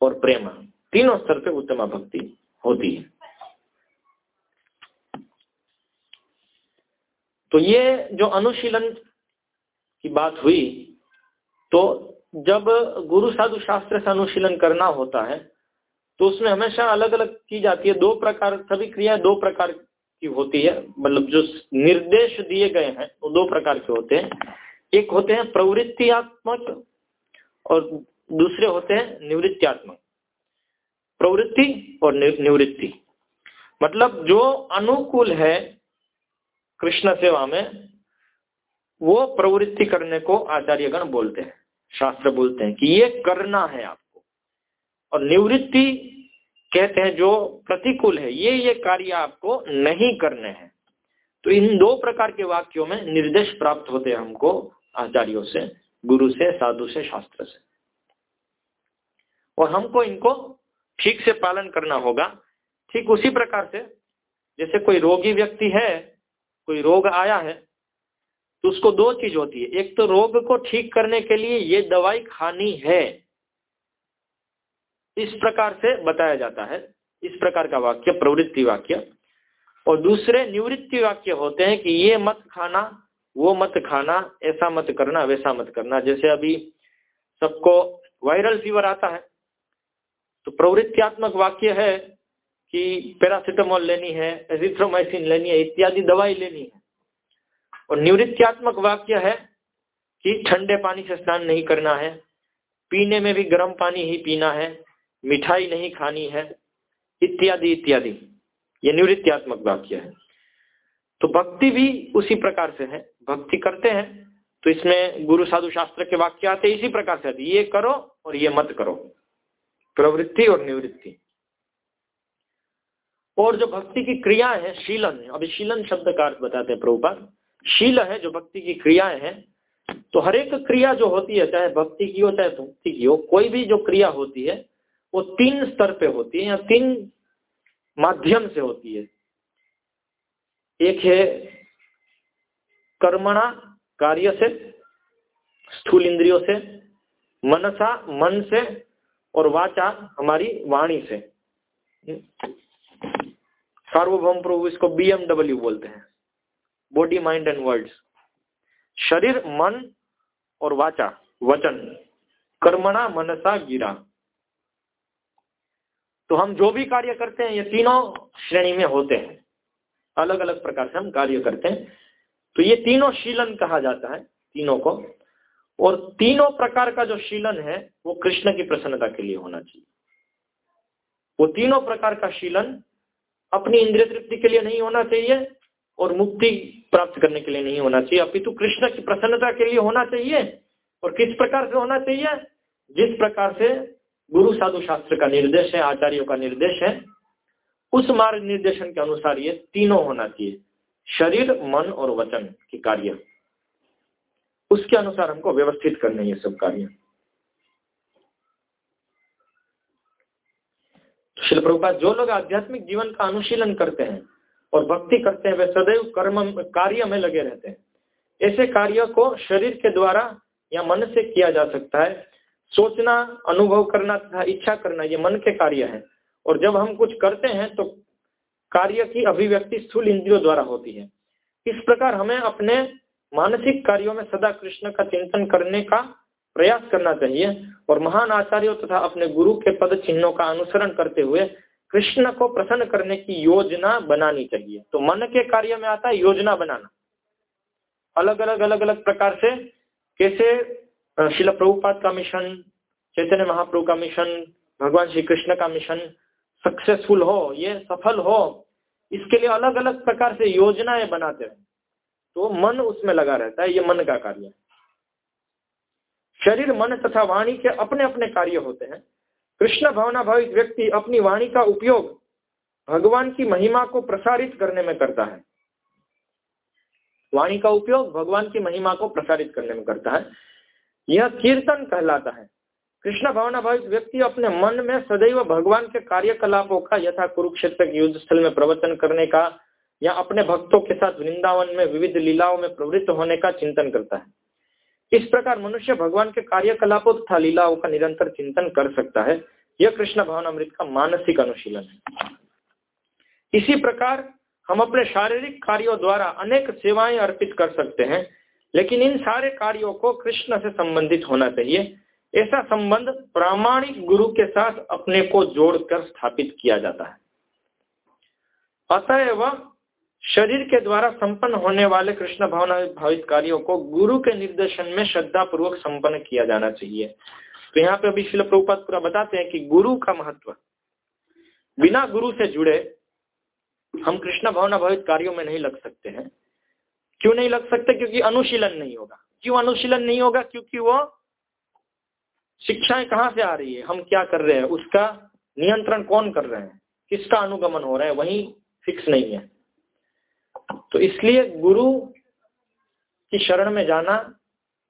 और प्रेम, तीनों स्तर पे उत्तमा भक्ति होती है। तो ये जो अनुशीलन की बात हुई तो जब गुरु साधु शास्त्र से अनुशीलन करना होता है तो उसमें हमेशा अलग अलग की जाती है। दो प्रकार, सभी क्रियाएँ दो प्रकार की होती है। मतलब जो निर्देश दिए गए हैं, वो दो प्रकार के होते हैं। एक होते हैं प्रवृत्तियात्मक और दूसरे होते हैं निवृत्तियात्मक। प्रवृत्ति और निवृत्ति। मतलब जो अनुकूल है कृष्ण सेवा में, वो प्रवृत्ति करने को आचार्यगण बोलते हैं, शास्त्र बोलते हैं कि ये करना है आपको। और निवृत्ति कहते हैं जो प्रतिकूल है, ये ये कार्य आपको नहीं करने हैं। तो इन दो प्रकार के वाक्यों में निर्देश प्राप्त होते हैं हमको आचार्यों से, गुरु से, साधु से, शास्त्र से। और हमको इनको ठीक से पालन करना होगा। ठीक उसी प्रकार से, जैसे कोई रोगी व्यक्ति है, कोई रोग आया है तो उसको दो चीज़ होती है। एक तो रोग को ठीक करने के लिए ये दवाई खानी है। इस प्रकार से बताया जाता है, इस प्रकार का वाक्य, प्रवृत्ति वाक्य। और दूसरे निवृत्ति वाक्य होते हैं कि ये मत खाना, वो मत खाना, ऐसा मत करना, वैसा मत करना। जैसे अभी सबको वायरल फीवर आता है तो प्रवृत्त्यात्मक वाक्य है कि पैरासिटामोल लेनी है एजिथ्रोमाइसिन लेनी है, इत्यादि दवाई लेनी है। और निवृत्त्यात्मक वाक्य है कि ठंडे पानी से स्नान नहीं करना है, पीने में भी गर्म पानी ही पीना है, मिठाई नहीं खानी है, इत्यादि इत्यादि। ये निवृत्त्यात्मक वाक्य है। तो भक्ति भी उसी प्रकार से है। भक्ति करते हैं तो इसमें गुरु साधु शास्त्र के वाक्य आते इसी प्रकार से आते ये करो और ये मत करो। प्रवृत्ति और निवृत्ति। और जो भक्ति की क्रिया है, शीलन है। अभी शीलन शब्द का अर्थ बताते हैं प्रभुपाद। शील है जो भक्ति की क्रियाएँ हैं। तो हर एक क्रिया जो होती है, चाहे भक्ति की हो, चाहे भक्ति की हो, कोई भी जो क्रिया होती है, वो तीन स्तर पे होती है या तीन माध्यम से होती है। एक है कर्मणा कार्य से, स्थूल इंद्रियों से, मनसा, मन से और वाचा हमारी वाणी से। सार्वभौम प्रभु इसको बीएमडब्ल्यू बोलते हैं। बॉडी माइंड एंड वर्ड्स शरीर, मन और वाचा, वचन। कर्मणा, मनसा, गिरा। तो हम जो भी कार्य करते हैं, ये तीनों श्रेणी में होते हैं। अलग अलग प्रकार से हम कार्य करते हैं। तो ये तीनों शीलन कहा जाता है, तीनों को। और तीनों प्रकार का जो शीलन है, वो कृष्ण की प्रसन्नता के लिए होना चाहिए। वो तीनों प्रकार का शीलन अपनी इंद्रिय तृप्ति के लिए नहीं होना चाहिए और मुक्ति प्राप्त करने के लिए नहीं होना चाहिए। अपितु कृष्ण की प्रसन्नता के लिए होना चाहिए और किस प्रकार से होना चाहिए? जिस प्रकार से गुरु साधु शास्त्र का निर्देश है, आचार्यों का निर्देश है, उस मार्ग निर्देशन के अनुसार ये तीनों होना चाहिए। शरीर, मन और वचन के कार्य। उसके अनुसार हमको व्यवस्थित करने ये सब कार्य। शिल प्रभुपाद, जो लोग आध्यात्मिक जीवन का अनुशीलन करते हैं और भक्ति करते हैं, वे सदैव कर्म, कार्य में लगे रहते हैं। ऐसे कार्य को शरीर के द्वारा या मन से किया जा सकता है। सोचना, अनुभव करना तथा इच्छा करना ये मन के कार्य है। और जब हम कुछ करते हैं तो कार्य की अभिव्यक्ति स्थूल इंद्रियों द्वारा होती है। इस प्रकार हमें अपने मानसिक कार्यों में सदा कृष्ण का चिंतन करने का प्रयास करना चाहिए और महान आचार्यों तथा अपने गुरु के पद चिन्हों का अनुसरण करते हुए कृष्ण को प्रसन्न करने की योजना बनानी चाहिए। तो मन के कार्य में आता है योजना बनाना। अलग अलग अलग अलग प्रकार से कैसे शिला प्रभुपाद का मिशन, चैतन्य महाप्रभु का मिशन, भगवान श्री कृष्ण का मिशन सक्सेसफुल हो, ये सफल हो, इसके लिए अलग अलग प्रकार से योजनाएँ बनाते हैं। तो मन उसमें लगा रहता है, ये मन का कार्य है। शरीर, मन तथा वाणी के अपने अपने कार्य होते हैं। कृष्ण भावना भावित व्यक्ति अपनी वाणी का उपयोग भगवान की महिमा को प्रसारित करने में करता है। वाणी का उपयोग भगवान की महिमा को प्रसारित करने में करता है। यह कीर्तन कहलाता है। कृष्ण भावना भावित व्यक्ति अपने मन में सदैव भगवान के कार्यकलापों का यथा कुरुक्षेत्र युद्ध स्थल में प्रवचन करने का या अपने भक्तों के साथ वृंदावन में विविध लीलाओं में प्रवृत्त होने का चिंतन करता है। इस प्रकार मनुष्य भगवान के कार्यकलापों तथा लीलाओं का निरंतर चिंतन कर सकता है। यह कृष्ण भवन अमृत का मानसिक अनुशीलन है। इसी प्रकार हम अपने शारीरिक कार्यों द्वारा अनेक सेवाएँ अर्पित कर सकते हैं, लेकिन इन सारे कार्यों को कृष्ण से संबंधित होना चाहिए। ऐसा संबंध प्रामाणिक गुरु के साथ अपने को जोड़कर स्थापित किया जाता है। अतएव शरीर के द्वारा संपन्न होने वाले कृष्ण भावना भावित कार्यों को गुरु के निर्देशन में श्रद्धा पूर्वक संपन्न किया जाना चाहिए। तो यहाँ पे अभी शिल प्रभुपात पूरा बताते हैं कि गुरु का महत्व। बिना गुरु से जुड़े हम कृष्ण भावना भावित कार्यों में नहीं लग सकते हैं। क्यों नहीं लग सकते? क्योंकि अनुशीलन नहीं होगा। क्यों अनुशीलन नहीं होगा? क्योंकि वो शिक्षाएँ कहाँ से आ रही है? हम क्या कर रहे हैं? उसका नियंत्रण कौन कर रहे हैं? किसका अनुगमन हो रहा है? वही फिक्स नहीं है। तो इसलिए गुरु की शरण में जाना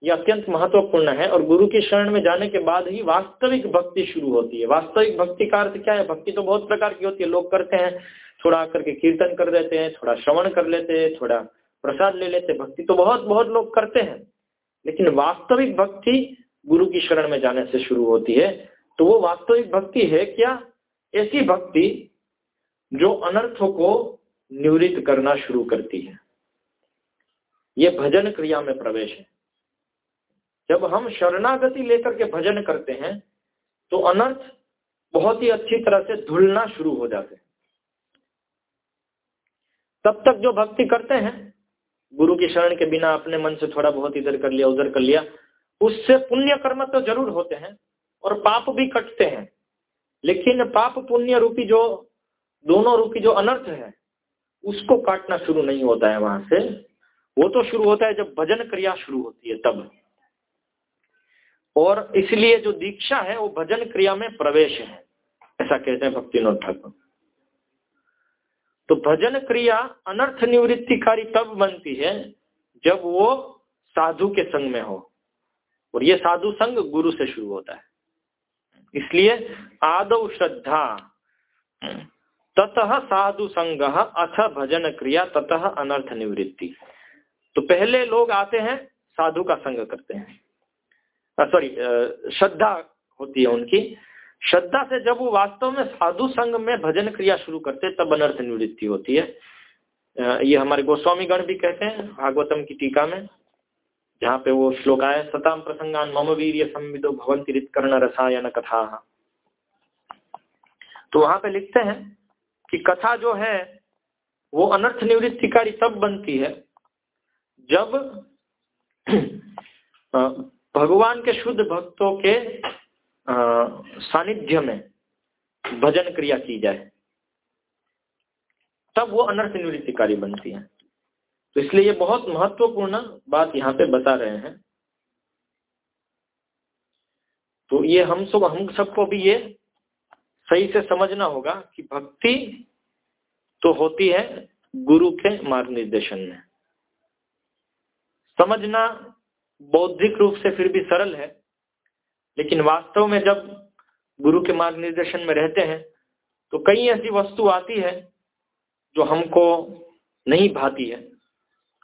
यह अत्यंत महत्वपूर्ण है और गुरु की शरण में जाने के बाद ही वास्तविक भक्ति शुरू होती है। वास्तविक भक्ति का अर्थ क्या है? भक्ति तो बहुत प्रकार की होती है। लोग करते हैं, थोड़ा आकर के कीर्तन कर देते हैं, थोड़ा श्रवण कर लेते हैं, थोड़ा प्रसाद ले लेते हैं। भक्ति तो बहुत बहुत लोग करते हैं। लेकिन वास्तविक भक्ति गुरु की शरण में जाने से शुरू होती है। तो वो वास्तविक भक्ति है क्या? ऐसी भक्ति जो अनर्थों को निवृत्त करना शुरू करती है। ये भजन क्रिया में प्रवेश है। जब हम शरणागति लेकर के भजन करते हैं तो अनर्थ बहुत ही अच्छी तरह से धुलना शुरू हो जाते हैं। तब तक जो भक्ति करते हैं, गुरु की शरण के बिना अपने मन से थोड़ा बहुत इधर कर लिया, उधर कर लिया, उससे पुण्य कर्म तो ज़रूर होते हैं और पाप भी कटते हैं। लेकिन पाप पुण्य रूपी जो, दोनों रूपी जो अनर्थ है उसको काटना शुरू नहीं होता है वहाँ से। वो तो शुरू होता है जब भजन क्रिया शुरू होती है तब। और इसलिए जो दीक्षा है, वो भजन क्रिया में प्रवेश है। ऐसा कहते हैं भक्ति ठाकुर। तो भजन क्रिया अनर्थ निवृत्तिकारी तब बनती है जब वो साधु के संग में हो। और ये साधु संग गुरु से शुरू होता है। इसलिए आदौ श्रद्धा। ततः साधु संग अथ भजन क्रिया, ततः अनर्थ निवृत्ति। तो पहले लोग आते हैं, साधु का संग करते हैं। सॉरी श्रद्धा होती है उनकी। श्रद्धा से जब वो वास्तव में साधु संग में भजन क्रिया शुरू करते, तब अनर्थ निवृत्ति होती है। ये हमारे गोस्वामी गण भी कहते हैं, भागवतम की टीका में, जहाँ पे वो श्लोक आया, सताम प्रसंगान मम वीर संविदो भवंती कर्ण रसायन कथा। तो वहाँ पे लिखते हैं कि कथा जो है, वो अनर्थ निवृत्तिकारी तब बनती है जब भगवान के शुद्ध भक्तों के सानिध्य में भजन क्रिया की जाए, तब वो अनर्थ निवृत्तिकारी बनती है। तो इसलिए ये बहुत महत्वपूर्ण बात यहाँ पे बता रहे हैं। तो ये हम सब, हम सबको भी ये सही से समझना होगा कि भक्ति तो होती है गुरु के मार्ग निर्देशन में। समझना बौद्धिक रूप से फिर भी सरल है, लेकिन वास्तव में जब गुरु के मार्ग निर्देशन में रहते हैं तो कई ऐसी वस्तु आती है जो हमको नहीं भाती है,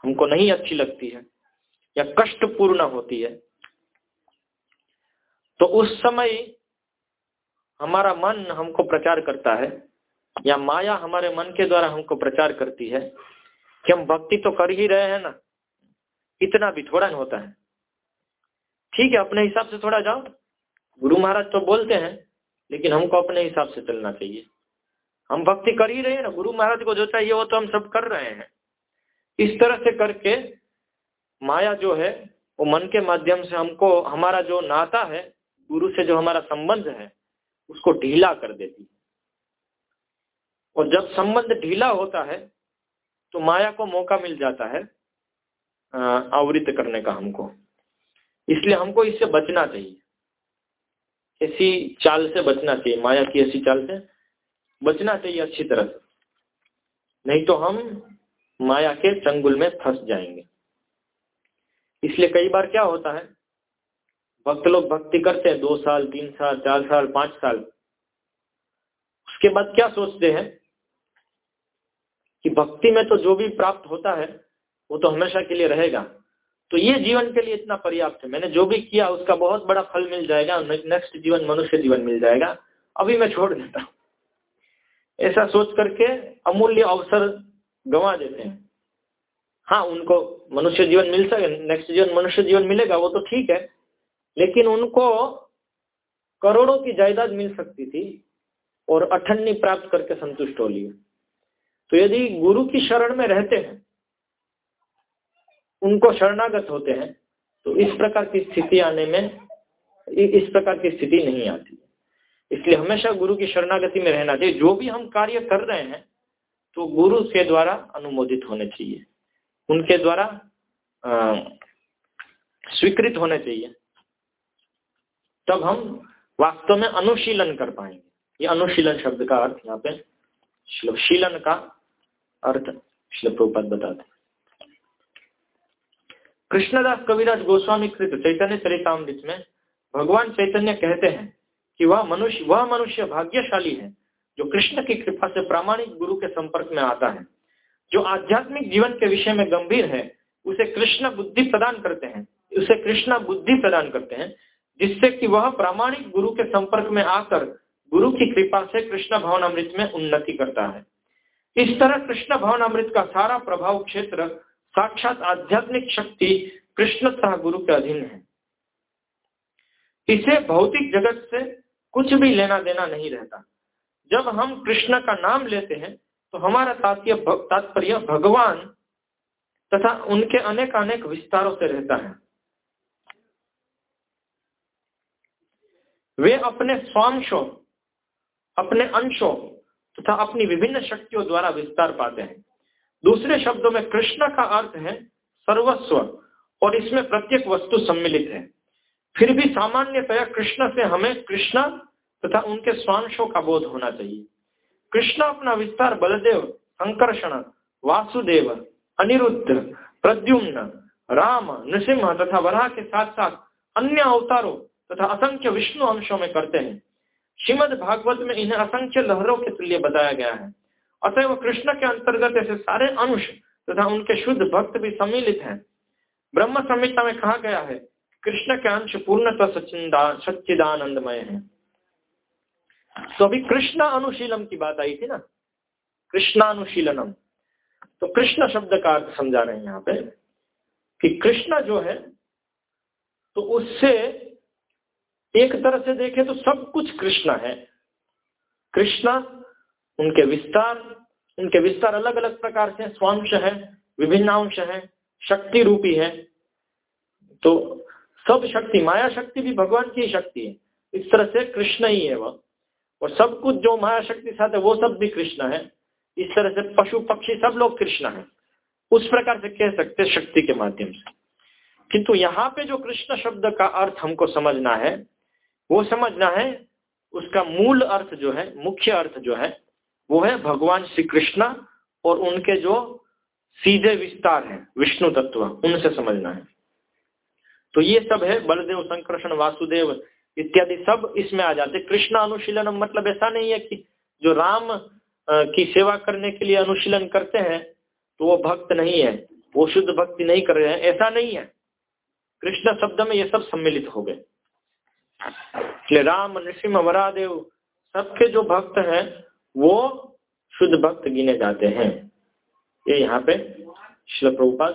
हमको नहीं अच्छी लगती है, या कष्टपूर्ण होती है। तो उस समय हमारा मन हमको प्रचार करता है, या माया हमारे मन के द्वारा हमको प्रचार करती है, कि हम भक्ति तो कर ही रहे हैं ना, इतना भी थोड़ा नहीं होता है। ठीक है, अपने हिसाब से थोड़ा जाओ। गुरु महाराज तो बोलते हैं, लेकिन हमको अपने हिसाब से चलना चाहिए। हम भक्ति कर ही रहे हैं ना, गुरु महाराज को जो चाहिए वो तो हम सब कर रहे हैं। इस तरह से करके माया जो है, वो मन के माध्यम से हमको, हमारा जो नाता है, गुरु से जो हमारा संबंध है उसको ढीला कर देती है। और जब संबंध ढीला होता है तो माया को मौका मिल जाता है आवृत करने का हमको। इसलिए हमको इससे बचना चाहिए। ऐसी चाल से बचना चाहिए, माया की ऐसी चाल से बचना चाहिए अच्छी तरह से। नहीं तो हम माया के चंगुल में फंस जाएँगे। इसलिए कई बार क्या होता है भक्त लोग भक्ति करते हैं, दो साल, तीन साल, चार साल, पाँच साल। उसके बाद क्या सोचते हैं कि भक्ति में तो जो भी प्राप्त होता है, वो तो हमेशा के लिए रहेगा। तो ये जीवन के लिए इतना पर्याप्त है। मैंने जो भी किया, उसका बहुत बड़ा फल मिल जाएगा नेक्स्ट जीवन मनुष्य जीवन मिल जाएगा। अभी मैं छोड़ देता हूँ। ऐसा सोच करके अमूल्य अवसर गंवा देते हैं। हाँ उनको मनुष्य जीवन मिल सके नेक्स्ट जीवन मनुष्य जीवन मिलेगा, वो तो ठीक है। लेकिन उनको करोड़ों की जायदाद मिल सकती थी और अठन्नी प्राप्त करके संतुष्ट हो लिए। तो यदि गुरु की शरण में रहते हैं, उनको शरणागत होते हैं तो इस प्रकार की स्थिति आने में इस प्रकार की स्थिति नहीं आती। इसलिए हमेशा गुरु की शरणागति में रहना चाहिए। जो भी हम कार्य कर रहे हैं तो गुरु के द्वारा अनुमोदित होने चाहिए। उनके द्वारा स्वीकृत होने चाहिए। तब हम वास्तव में अनुशीलन कर पाएँगे। ये अनुशीलन शब्द का अर्थ यहाँ पे शीलन का अर्थ श्लोक बताते कृष्णदास कविराज गोस्वामी कृत चैतन्य चरितमृत में भगवान चैतन्य कहते हैं कि वह मनुष्य वह मनुष्य भाग्यशाली है जो कृष्ण की कृपा से प्रामाणिक गुरु के संपर्क में आता है। जो आध्यात्मिक जीवन के विषय में गंभीर है, उसे कृष्ण बुद्धि प्रदान करते हैं, उसे कृष्ण बुद्धि प्रदान करते हैं। जिससे कि वह प्रामाणिक गुरु के संपर्क में आकर गुरु की कृपा से कृष्ण भवन अमृत में उन्नति करता है। इस तरह कृष्ण भवन अमृत का सारा प्रभाव क्षेत्र साक्षात आध्यात्मिक शक्ति कृष्ण तथा गुरु के अधीन है। इसे भौतिक जगत से कुछ भी लेना देना नहीं रहता। जब हम कृष्ण का नाम लेते हैं तो हमारा तात्पर्य भगवान तथा उनके अनेक अनेक विस्तारों से रहता है। वे अपने स्वांशों अपने अंशों तथा अपनी विभिन्न शक्तियों द्वारा विस्तार पाते हैं। दूसरे शब्दों में कृष्ण का अर्थ है सर्वस्व, और इसमें प्रत्येक वस्तु सम्मिलित है। फिर भी सामान्यतया कृष्ण से हमें कृष्ण तथा उनके स्वांशों का बोध होना चाहिए। कृष्ण अपना विस्तार बलदेव संकर्षण वासुदेव, अनिरुद्ध, प्रद्युम्न, राम, नृसिंह तथा वराह के साथ साथ अन्य अवतारों तथा असंख्य विष्णु अंशों में करते हैं। श्रीमद भागवत में इन्हें असंख्य लहरों के तुल्य बताया गया है। अतएव कृष्ण के अंतर्गत ऐसे सारे अंश तथा उनके शुद्ध भक्त भी सम्मिलित हैं। ब्रह्म संहिता में कहा गया है, कृष्ण के अंश पूर्णतः सच्चिदानंदमय है। तो अभी कृष्ण अनुशीलम की बात आई थी ना? कृष्णानुशीलनम। तो कृष्ण शब्द का अर्थ समझा रहे हैं यहाँ पे कि कृष्ण जो है तो उससे एक तरह से देखे तो सब कुछ कृष्ण है। कृष्ण, उनके विस्तार उनके विस्तार अलग अलग प्रकार से, स्वांश है, विभिन्न अंश है, शक्ति रूपी है। तो सब शक्ति, माया शक्ति भी भगवान की शक्ति है। इस तरह से कृष्ण ही है वह और सब कुछ जो माया शक्ति साथ है, वो सब भी कृष्ण है। इस तरह से पशु पक्षी सब लोग कृष्ण है। उस प्रकार से कह सकते शक्ति के माध्यम से। किंतु यहाँ पे जो कृष्ण शब्द का अर्थ हमको समझना है वो समझना है, उसका मूल अर्थ जो है, मुख्य अर्थ जो है, वो है भगवान श्री कृष्ण और उनके जो सीधे विस्तार है, विष्णु तत्व, उनसे समझना है। तो ये सब है, बलदेव, संकर्षण, वासुदेव इत्यादि सब इसमें आ जाते कृष्ण अनुशीलन मतलब ऐसा नहीं है कि जो राम की सेवा करने के लिए अनुशीलन करते हैं तो वो भक्त नहीं है, वो शुद्ध भक्ति नहीं कर रहे हैं, ऐसा नहीं है। कृष्ण शब्द में ये सब सम्मिलित हो गए। इसलिए राम नृसिंह वरादेव सबके जो भक्त हैं, वो शुद्ध भक्त गिने जाते हैं। ये यहाँ पे शिल प्रभुपाद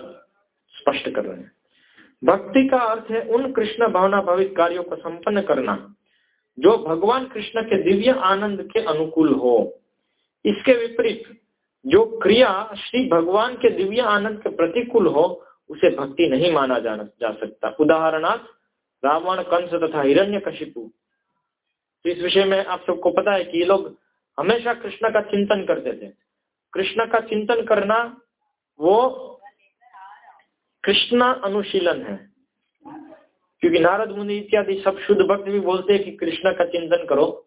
स्पष्ट कर रहे हैं। भक्ति का अर्थ है उन कृष्ण भावना भावित कार्यों को संपन्न करना, जो भगवान कृष्ण के दिव्य आनंद के अनुकूल हो। इसके विपरीत, जो क्रिया श्री भगवान के दिव्य आनंद के प्रतिकूल हो, उसे भक्ति नहीं माना जा सकता। उदाहरणार्थ रावण, कंस तथा हिरण्य कशिपु। तो इस विषय में आप सबको पता है कि ये लोग हमेशा कृष्ण का चिंतन करते थे। कृष्ण का चिंतन करना वो कृष्ण अनुशीलन है। क्योंकि नारद मुनि इत्यादि सब शुद्ध भक्त भी बोलते हैं कि कृष्ण का चिंतन करो।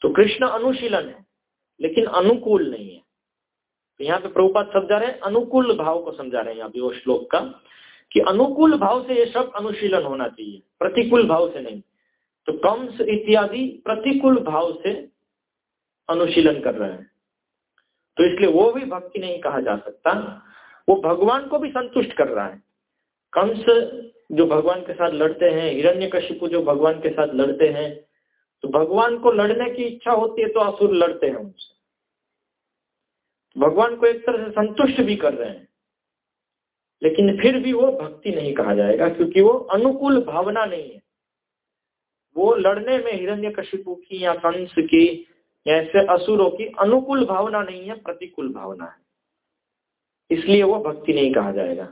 तो कृष्ण अनुशीलन है, लेकिन अनुकूल नहीं है। तो यहाँ पे प्रभुपात समझा रहे हैं, अनुकूल भाव को समझा रहे हैं अभी वो श्लोक का। कि अनुकूल भाव से ये सब अनुशीलन होना चाहिए, प्रतिकूल भाव से नहीं। तो कंस इत्यादि प्रतिकूल भाव से अनुशीलन कर रहे हैं। तो इसलिए वो भी भक्ति नहीं कहा जा सकता। वो भगवान को भी संतुष्ट कर रहा है। कंस जो भगवान के साथ लड़ते हैं हिरण्य कशिपु जो भगवान के साथ लड़ते हैं तो भगवान को लड़ने की इच्छा होती है तो असुर लड़ते हैं उनसे। भगवान को एक तरह से संतुष्ट भी कर रहे हैं। लेकिन फिर भी वो भक्ति नहीं कहा जाएगा, क्योंकि वो अनुकूल भावना नहीं है। वो लड़ने में हिरण्य की या कंस की या ऐसे असुरों की अनुकूल भावना नहीं है, प्रतिकूल भावना है। इसलिए वो भक्ति नहीं कहा जाएगा।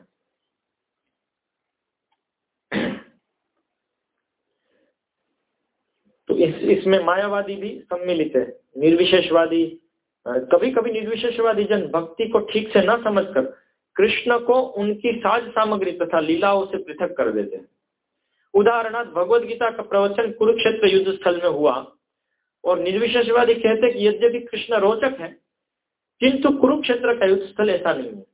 तो इस, इसमें मायावादी भी सम्मिलित है। निर्विशेषवादी कभी कभी निर्विशेषवादी जन भक्ति को ठीक से न समझकर कृष्ण को उनकी साज सामग्री तथा लीलाओं से पृथक कर देते हैं। उदाहरणार्थ भगवत गीता का प्रवचन कुरुक्षेत्र युद्ध स्थल में हुआ और निर्विशेषवादी कहते कि यद्यपि कृष्ण रोचक है, किंतु कुरुक्षेत्र का युद्ध स्थल ऐसा नहीं है।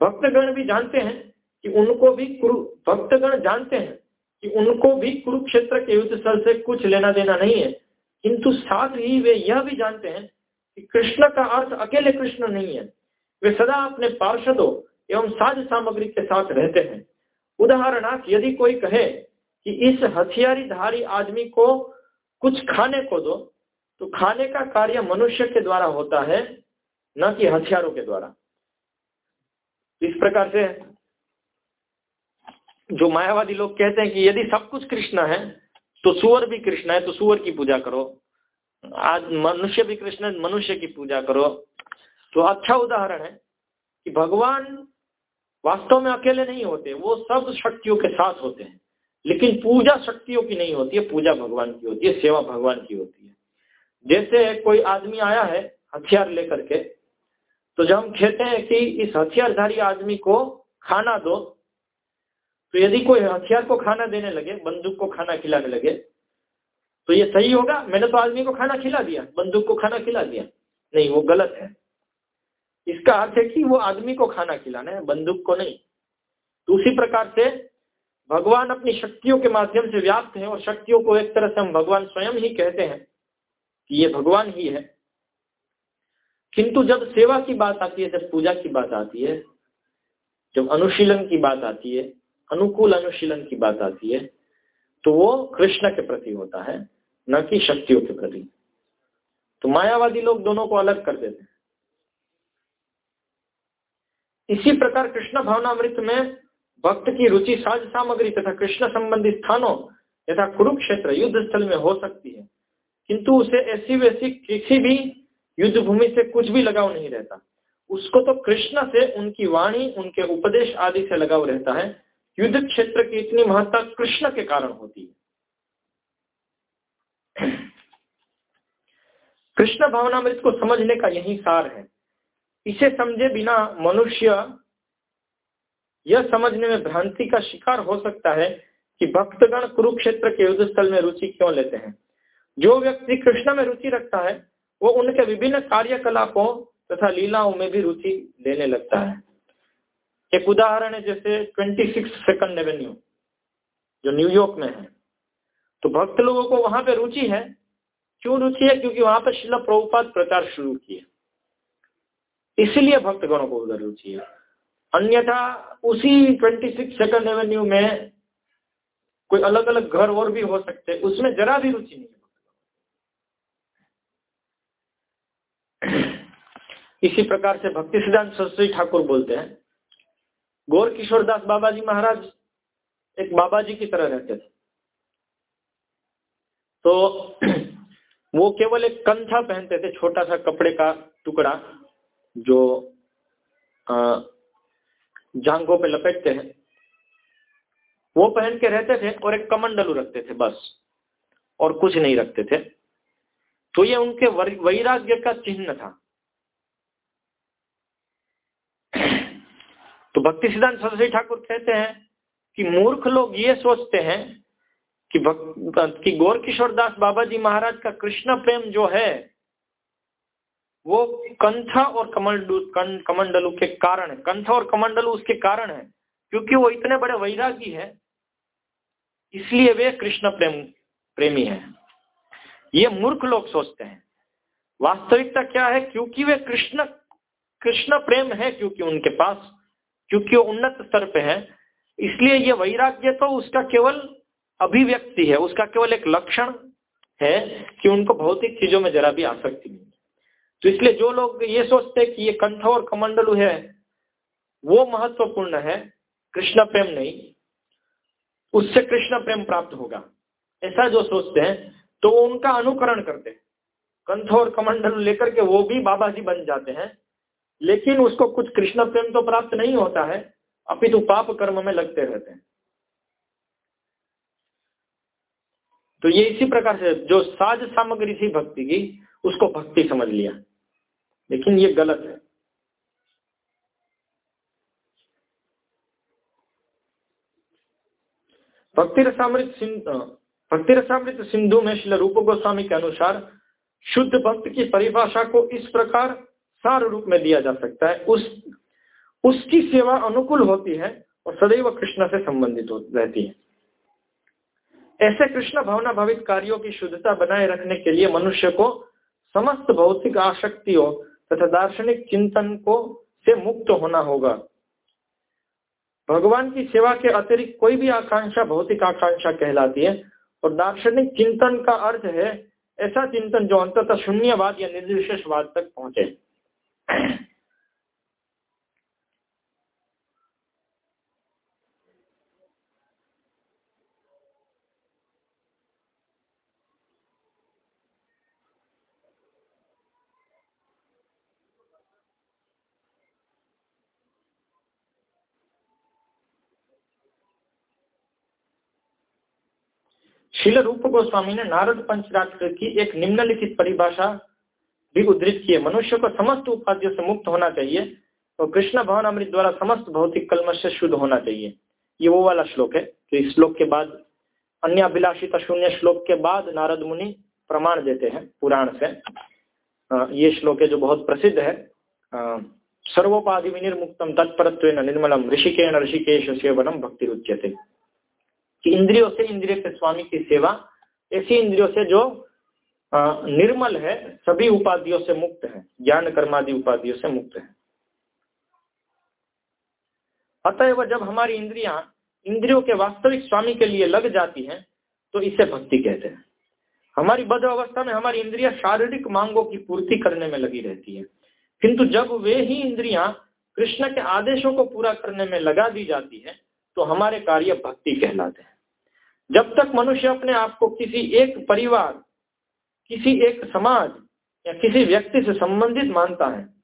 भक्तगण भी जानते हैं कि उनको भी कुरु, भक्तगण जानते हैं कि उनको भी कुरुक्षेत्र के युद्ध स्थल से कुछ लेना देना नहीं है, किंतु साथ ही वे यह भी जानते हैं कि कृष्ण का अर्थ अकेले कृष्ण नहीं है। वे सदा अपने पार्षदों एवं साज सामग्री के साथ रहते हैं। उदाहरणार्थ, यदि कोई कहे कि इस हथियारी धारी आदमी को कुछ खाने को दो तो खाने का कार्य मनुष्य के द्वारा होता है, न कि हथियारों के द्वारा। इस प्रकार से जो मायावादी लोग कहते हैं कि यदि सब कुछ कृष्ण है तो सुअर भी कृष्ण है तो सुअर की पूजा करो। आज मनुष्य भी कृष्ण है, मनुष्य की पूजा करो। तो अच्छा उदाहरण है कि भगवान वास्तव में अकेले नहीं होते, वो सब शक्तियों के साथ होते हैं, लेकिन पूजा शक्तियों की नहीं होती है, पूजा भगवान की होती है, सेवा भगवान की होती है। जैसे कोई आदमी आया है हथियार लेकर के तो जब हम कहते हैं कि इस हथियारधारी आदमी को खाना दो तो यदि कोई हथियार को खाना देने लगे, बंदूक को खाना खिलाने लगे तो ये सही होगा, मैंने तो आदमी को खाना खिला दिया, बंदूक को खाना खिला दिया। नहीं, वो गलत है। इसका अर्थ है कि वो आदमी को खाना खिलाना है, बंदूक को नहीं। तो उसी प्रकार से, भगवान अपनी शक्तियों के माध्यम से व्याप्त है और शक्तियों को एक तरह से हम भगवान स्वयं ही कहते हैं कि ये भगवान ही है। किंतु जब सेवा की बात आती है, जब पूजा की बात आती है, जब अनुशीलन की बात आती है, अनुकूल अनुशीलन की बात आती है तो वो कृष्ण के प्रति होता है, न कि शक्तियों के प्रति। तो मायावादी लोग दोनों को अलग कर देते हैं। इसी प्रकार कृष्ण भावनामृत में भक्त की रुचि साज सामग्री तथा कृष्ण संबंधी स्थानों यथा कुरुक्षेत्र युद्ध स्थल में हो सकती है। किंतु उसे ऐसी वैसी किसी भी युद्ध भूमि से कुछ भी लगाव नहीं रहता। उसको तो कृष्ण से उनकी वाणी, उनके उपदेश आदि से लगाव रहता है। युद्ध क्षेत्र की इतनी महत्ता कृष्ण के कारण होती है। कृष्ण भावनामृत को समझने का यही सार है। इसे समझे बिना मनुष्य यह समझने में भ्रांति का शिकार हो सकता है कि भक्तगण कुरुक्षेत्र के युद्ध स्थल में रुचि क्यों लेते हैं? जो व्यक्ति कृष्ण में रुचि रखता है, वो उनके विभिन्न कार्यकलापों तथा लीलाओं में भी रुचि लेने लगता है। एक उदाहरण है जैसे ट्वेंटी सिक्स सेकंड एवेन्यू, जो न्यूयॉर्क में है। तो भक्त लोगों को वहाँ पे रुचि है। क्यों रुचि है? क्योंकि वहाँ पर शिला प्रभुपात प्रचार शुरू किए। इसलिए भक्तगणों को उधर रुचि है। अन्यथा उसी ट्वेंटी सिक्स सेकंड एवेन्यू में कोई अलग अलग घर और भी हो सकते हैं, उसमें जरा भी रुचि नहीं है। इसी प्रकार से भक्ति सिद्धांत सरस्वती ठाकुर बोलते हैं, गौर किशोर दास बाबा जी महाराज, एक बाबा जी की तरह रहते थे। तो वो केवल एक कंथा पहनते थे, छोटा सा कपड़े का टुकड़ा जो जांगों पे लपेटते हैं, वो पहन के रहते थे और एक कमंडलू रखते थे बस, और कुछ नहीं रखते थे। तो ये उनके वैराग्य का चिन्ह था। तो भक्ति सिद्धांत सरस्वती ठाकुर कहते हैं कि मूर्ख लोग ये सोचते हैं कि कि गौर किशोर दास बाबा जी महाराज का कृष्ण प्रेम जो है वो कंथा और कमंडलू कमंडलू के कारण कंथा और कमंडलू उसके कारण है, क्योंकि वो इतने बड़े वैरागी है, इसलिए वे कृष्ण प्रेम, प्रेमी है। ये मूर्ख लोग सोचते हैं। वास्तविकता क्या है? क्योंकि वे कृष्ण कृष्ण प्रेम है क्योंकि उनके पास, क्योंकि वो उन्नत स्तर पे है। इसलिए ये वैराग्य तो उसका केवल अभिव्यक्ति है, उसका केवल एक लक्षण है कि उनको भौतिक चीज़ों में जरा भी आसक्ति तो इसलिए जो लोग ये सोचते हैं कि ये कंठ और कमंडलू है, वो महत्वपूर्ण है। कृष्ण प्रेम नहीं, उससे कृष्ण प्रेम प्राप्त होगा। ऐसा जो सोचते हैं तो वो उनका अनुकरण करते हैं। कंठ और कमंडल लेकर के वो भी बाबा जी बन जाते हैं। लेकिन उसको कुछ कृष्ण प्रेम तो प्राप्त नहीं होता है, अपितु पाप कर्म में लगते रहते हैं। तो ये इसी प्रकार से जो साज सामग्री थी भक्ति की, उसको भक्ति समझ लिया। लेकिन ये गलत है। भक्ति रसामृत भक्ति रसामृत सिंधु में श्री रूप गोस्वामी के अनुसार शुद्ध भक्त की परिभाषा को इस प्रकार सार रूप में दिया जा सकता है। उस, उसकी सेवा अनुकूल होती है और सदैव कृष्ण से संबंधित रहती है। ऐसे कृष्ण भावना भावित कार्यों की शुद्धता बनाए रखने के लिए मनुष्य को समस्त भौतिक आशक्तियों तथा दार्शनिक चिंतन को से मुक्त होना होगा। भगवान की सेवा के अतिरिक्त कोई भी आकांक्षा, भौतिक आकांक्षा कहलाती है। और दार्शनिक चिंतन का अर्थ है, ऐसा चिंतन जो अंततः शून्यवाद या निर्विशेषवाद तक पहुँचे। शिल रूप गोस्वामी ने नारद पंचरात्र की एक निम्नलिखित परिभाषा भी उद्धृत की है। मनुष्य को समस्त उपाधियों से मुक्त होना चाहिए और कृष्ण भवन अमृत द्वारा समस्त भौतिक कलमश से शुद्ध होना चाहिए। ये वो वाला श्लोक है तो इस श्लोक के बाद अन्य अभिलाषित शून्य श्लोक के बाद नारद मुनि प्रमाण देते हैं पुराण से। ये श्लोक है जो बहुत प्रसिद्ध है। सर्वोपाधि विनिर्मुक्तम तत्परत्व निर्मलम ऋषिकेण ऋषिकेश सेवनम भक्ति रुच्यते कि इंद्रियों से इंद्रिय के स्वामी की सेवा, ऐसी इंद्रियों से जो निर्मल है, सभी उपाधियों से मुक्त है, ज्ञान कर्मादि उपाधियों से मुक्त है। अतएव जब हमारी इंद्रियाँ इंद्रियों के वास्तविक स्वामी के लिए लग जाती हैं तो इसे भक्ति कहते हैं। हमारी बद्ध अवस्था में हमारी इंद्रियाँ शारीरिक मांगों की पूर्ति करने में लगी रहती है। किंतु जब वे ही इंद्रियाँ कृष्ण के आदेशों को पूरा करने में लगा दी जाती है तो हमारे कार्य भक्ति कहलाते हैं। जब तक मनुष्य अपने आप को किसी एक परिवार, किसी एक समाज या किसी व्यक्ति से संबंधित मानता है,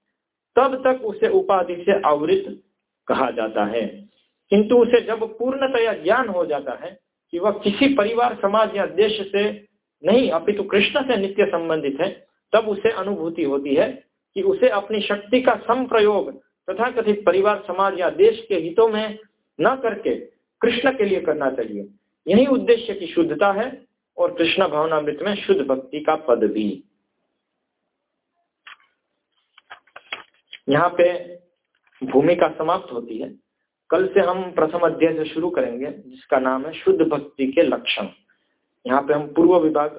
तब तक उसे उपाधि से आवृत कहा जाता है। किंतु उसे जब पूर्णतया ज्ञान हो जाता है कि वह किसी परिवार, समाज या देश से नहीं, अपितु कृष्ण से नित्य संबंधित है, तब उसे अनुभूति होती है कि उसे अपनी शक्ति का सम प्रयोग तथा कथित परिवार, समाज या देश के हितों में न करके कृष्ण के लिए करना चाहिए। यही उद्देश्य की शुद्धता है और कृष्ण भावनामृत में शुद्ध भक्ति का पद भी। यहाँ पे भूमिका समाप्त होती है। कल से हम प्रथम अध्याय से शुरू करेंगे, जिसका नाम है शुद्ध भक्ति के लक्षण। यहाँ पे हम पूर्व विभाग,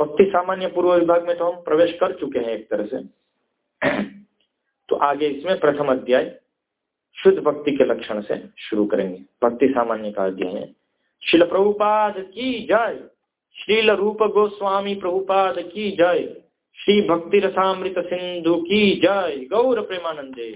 भक्ति सामान्य पूर्व विभाग में तो हम प्रवेश कर चुके हैं एक तरह से। तो आगे इसमें प्रथम अध्याय शुद्ध भक्ति के लक्षण से शुरू करेंगे। भक्ति सामान्य का अध्याय है। शिल प्रभुपाद की जय श्रील रूप गोस्वामी प्रभुपाद की जय श्री भक्ति रसामृत सिंधु की जय गौर प्रेमानंदे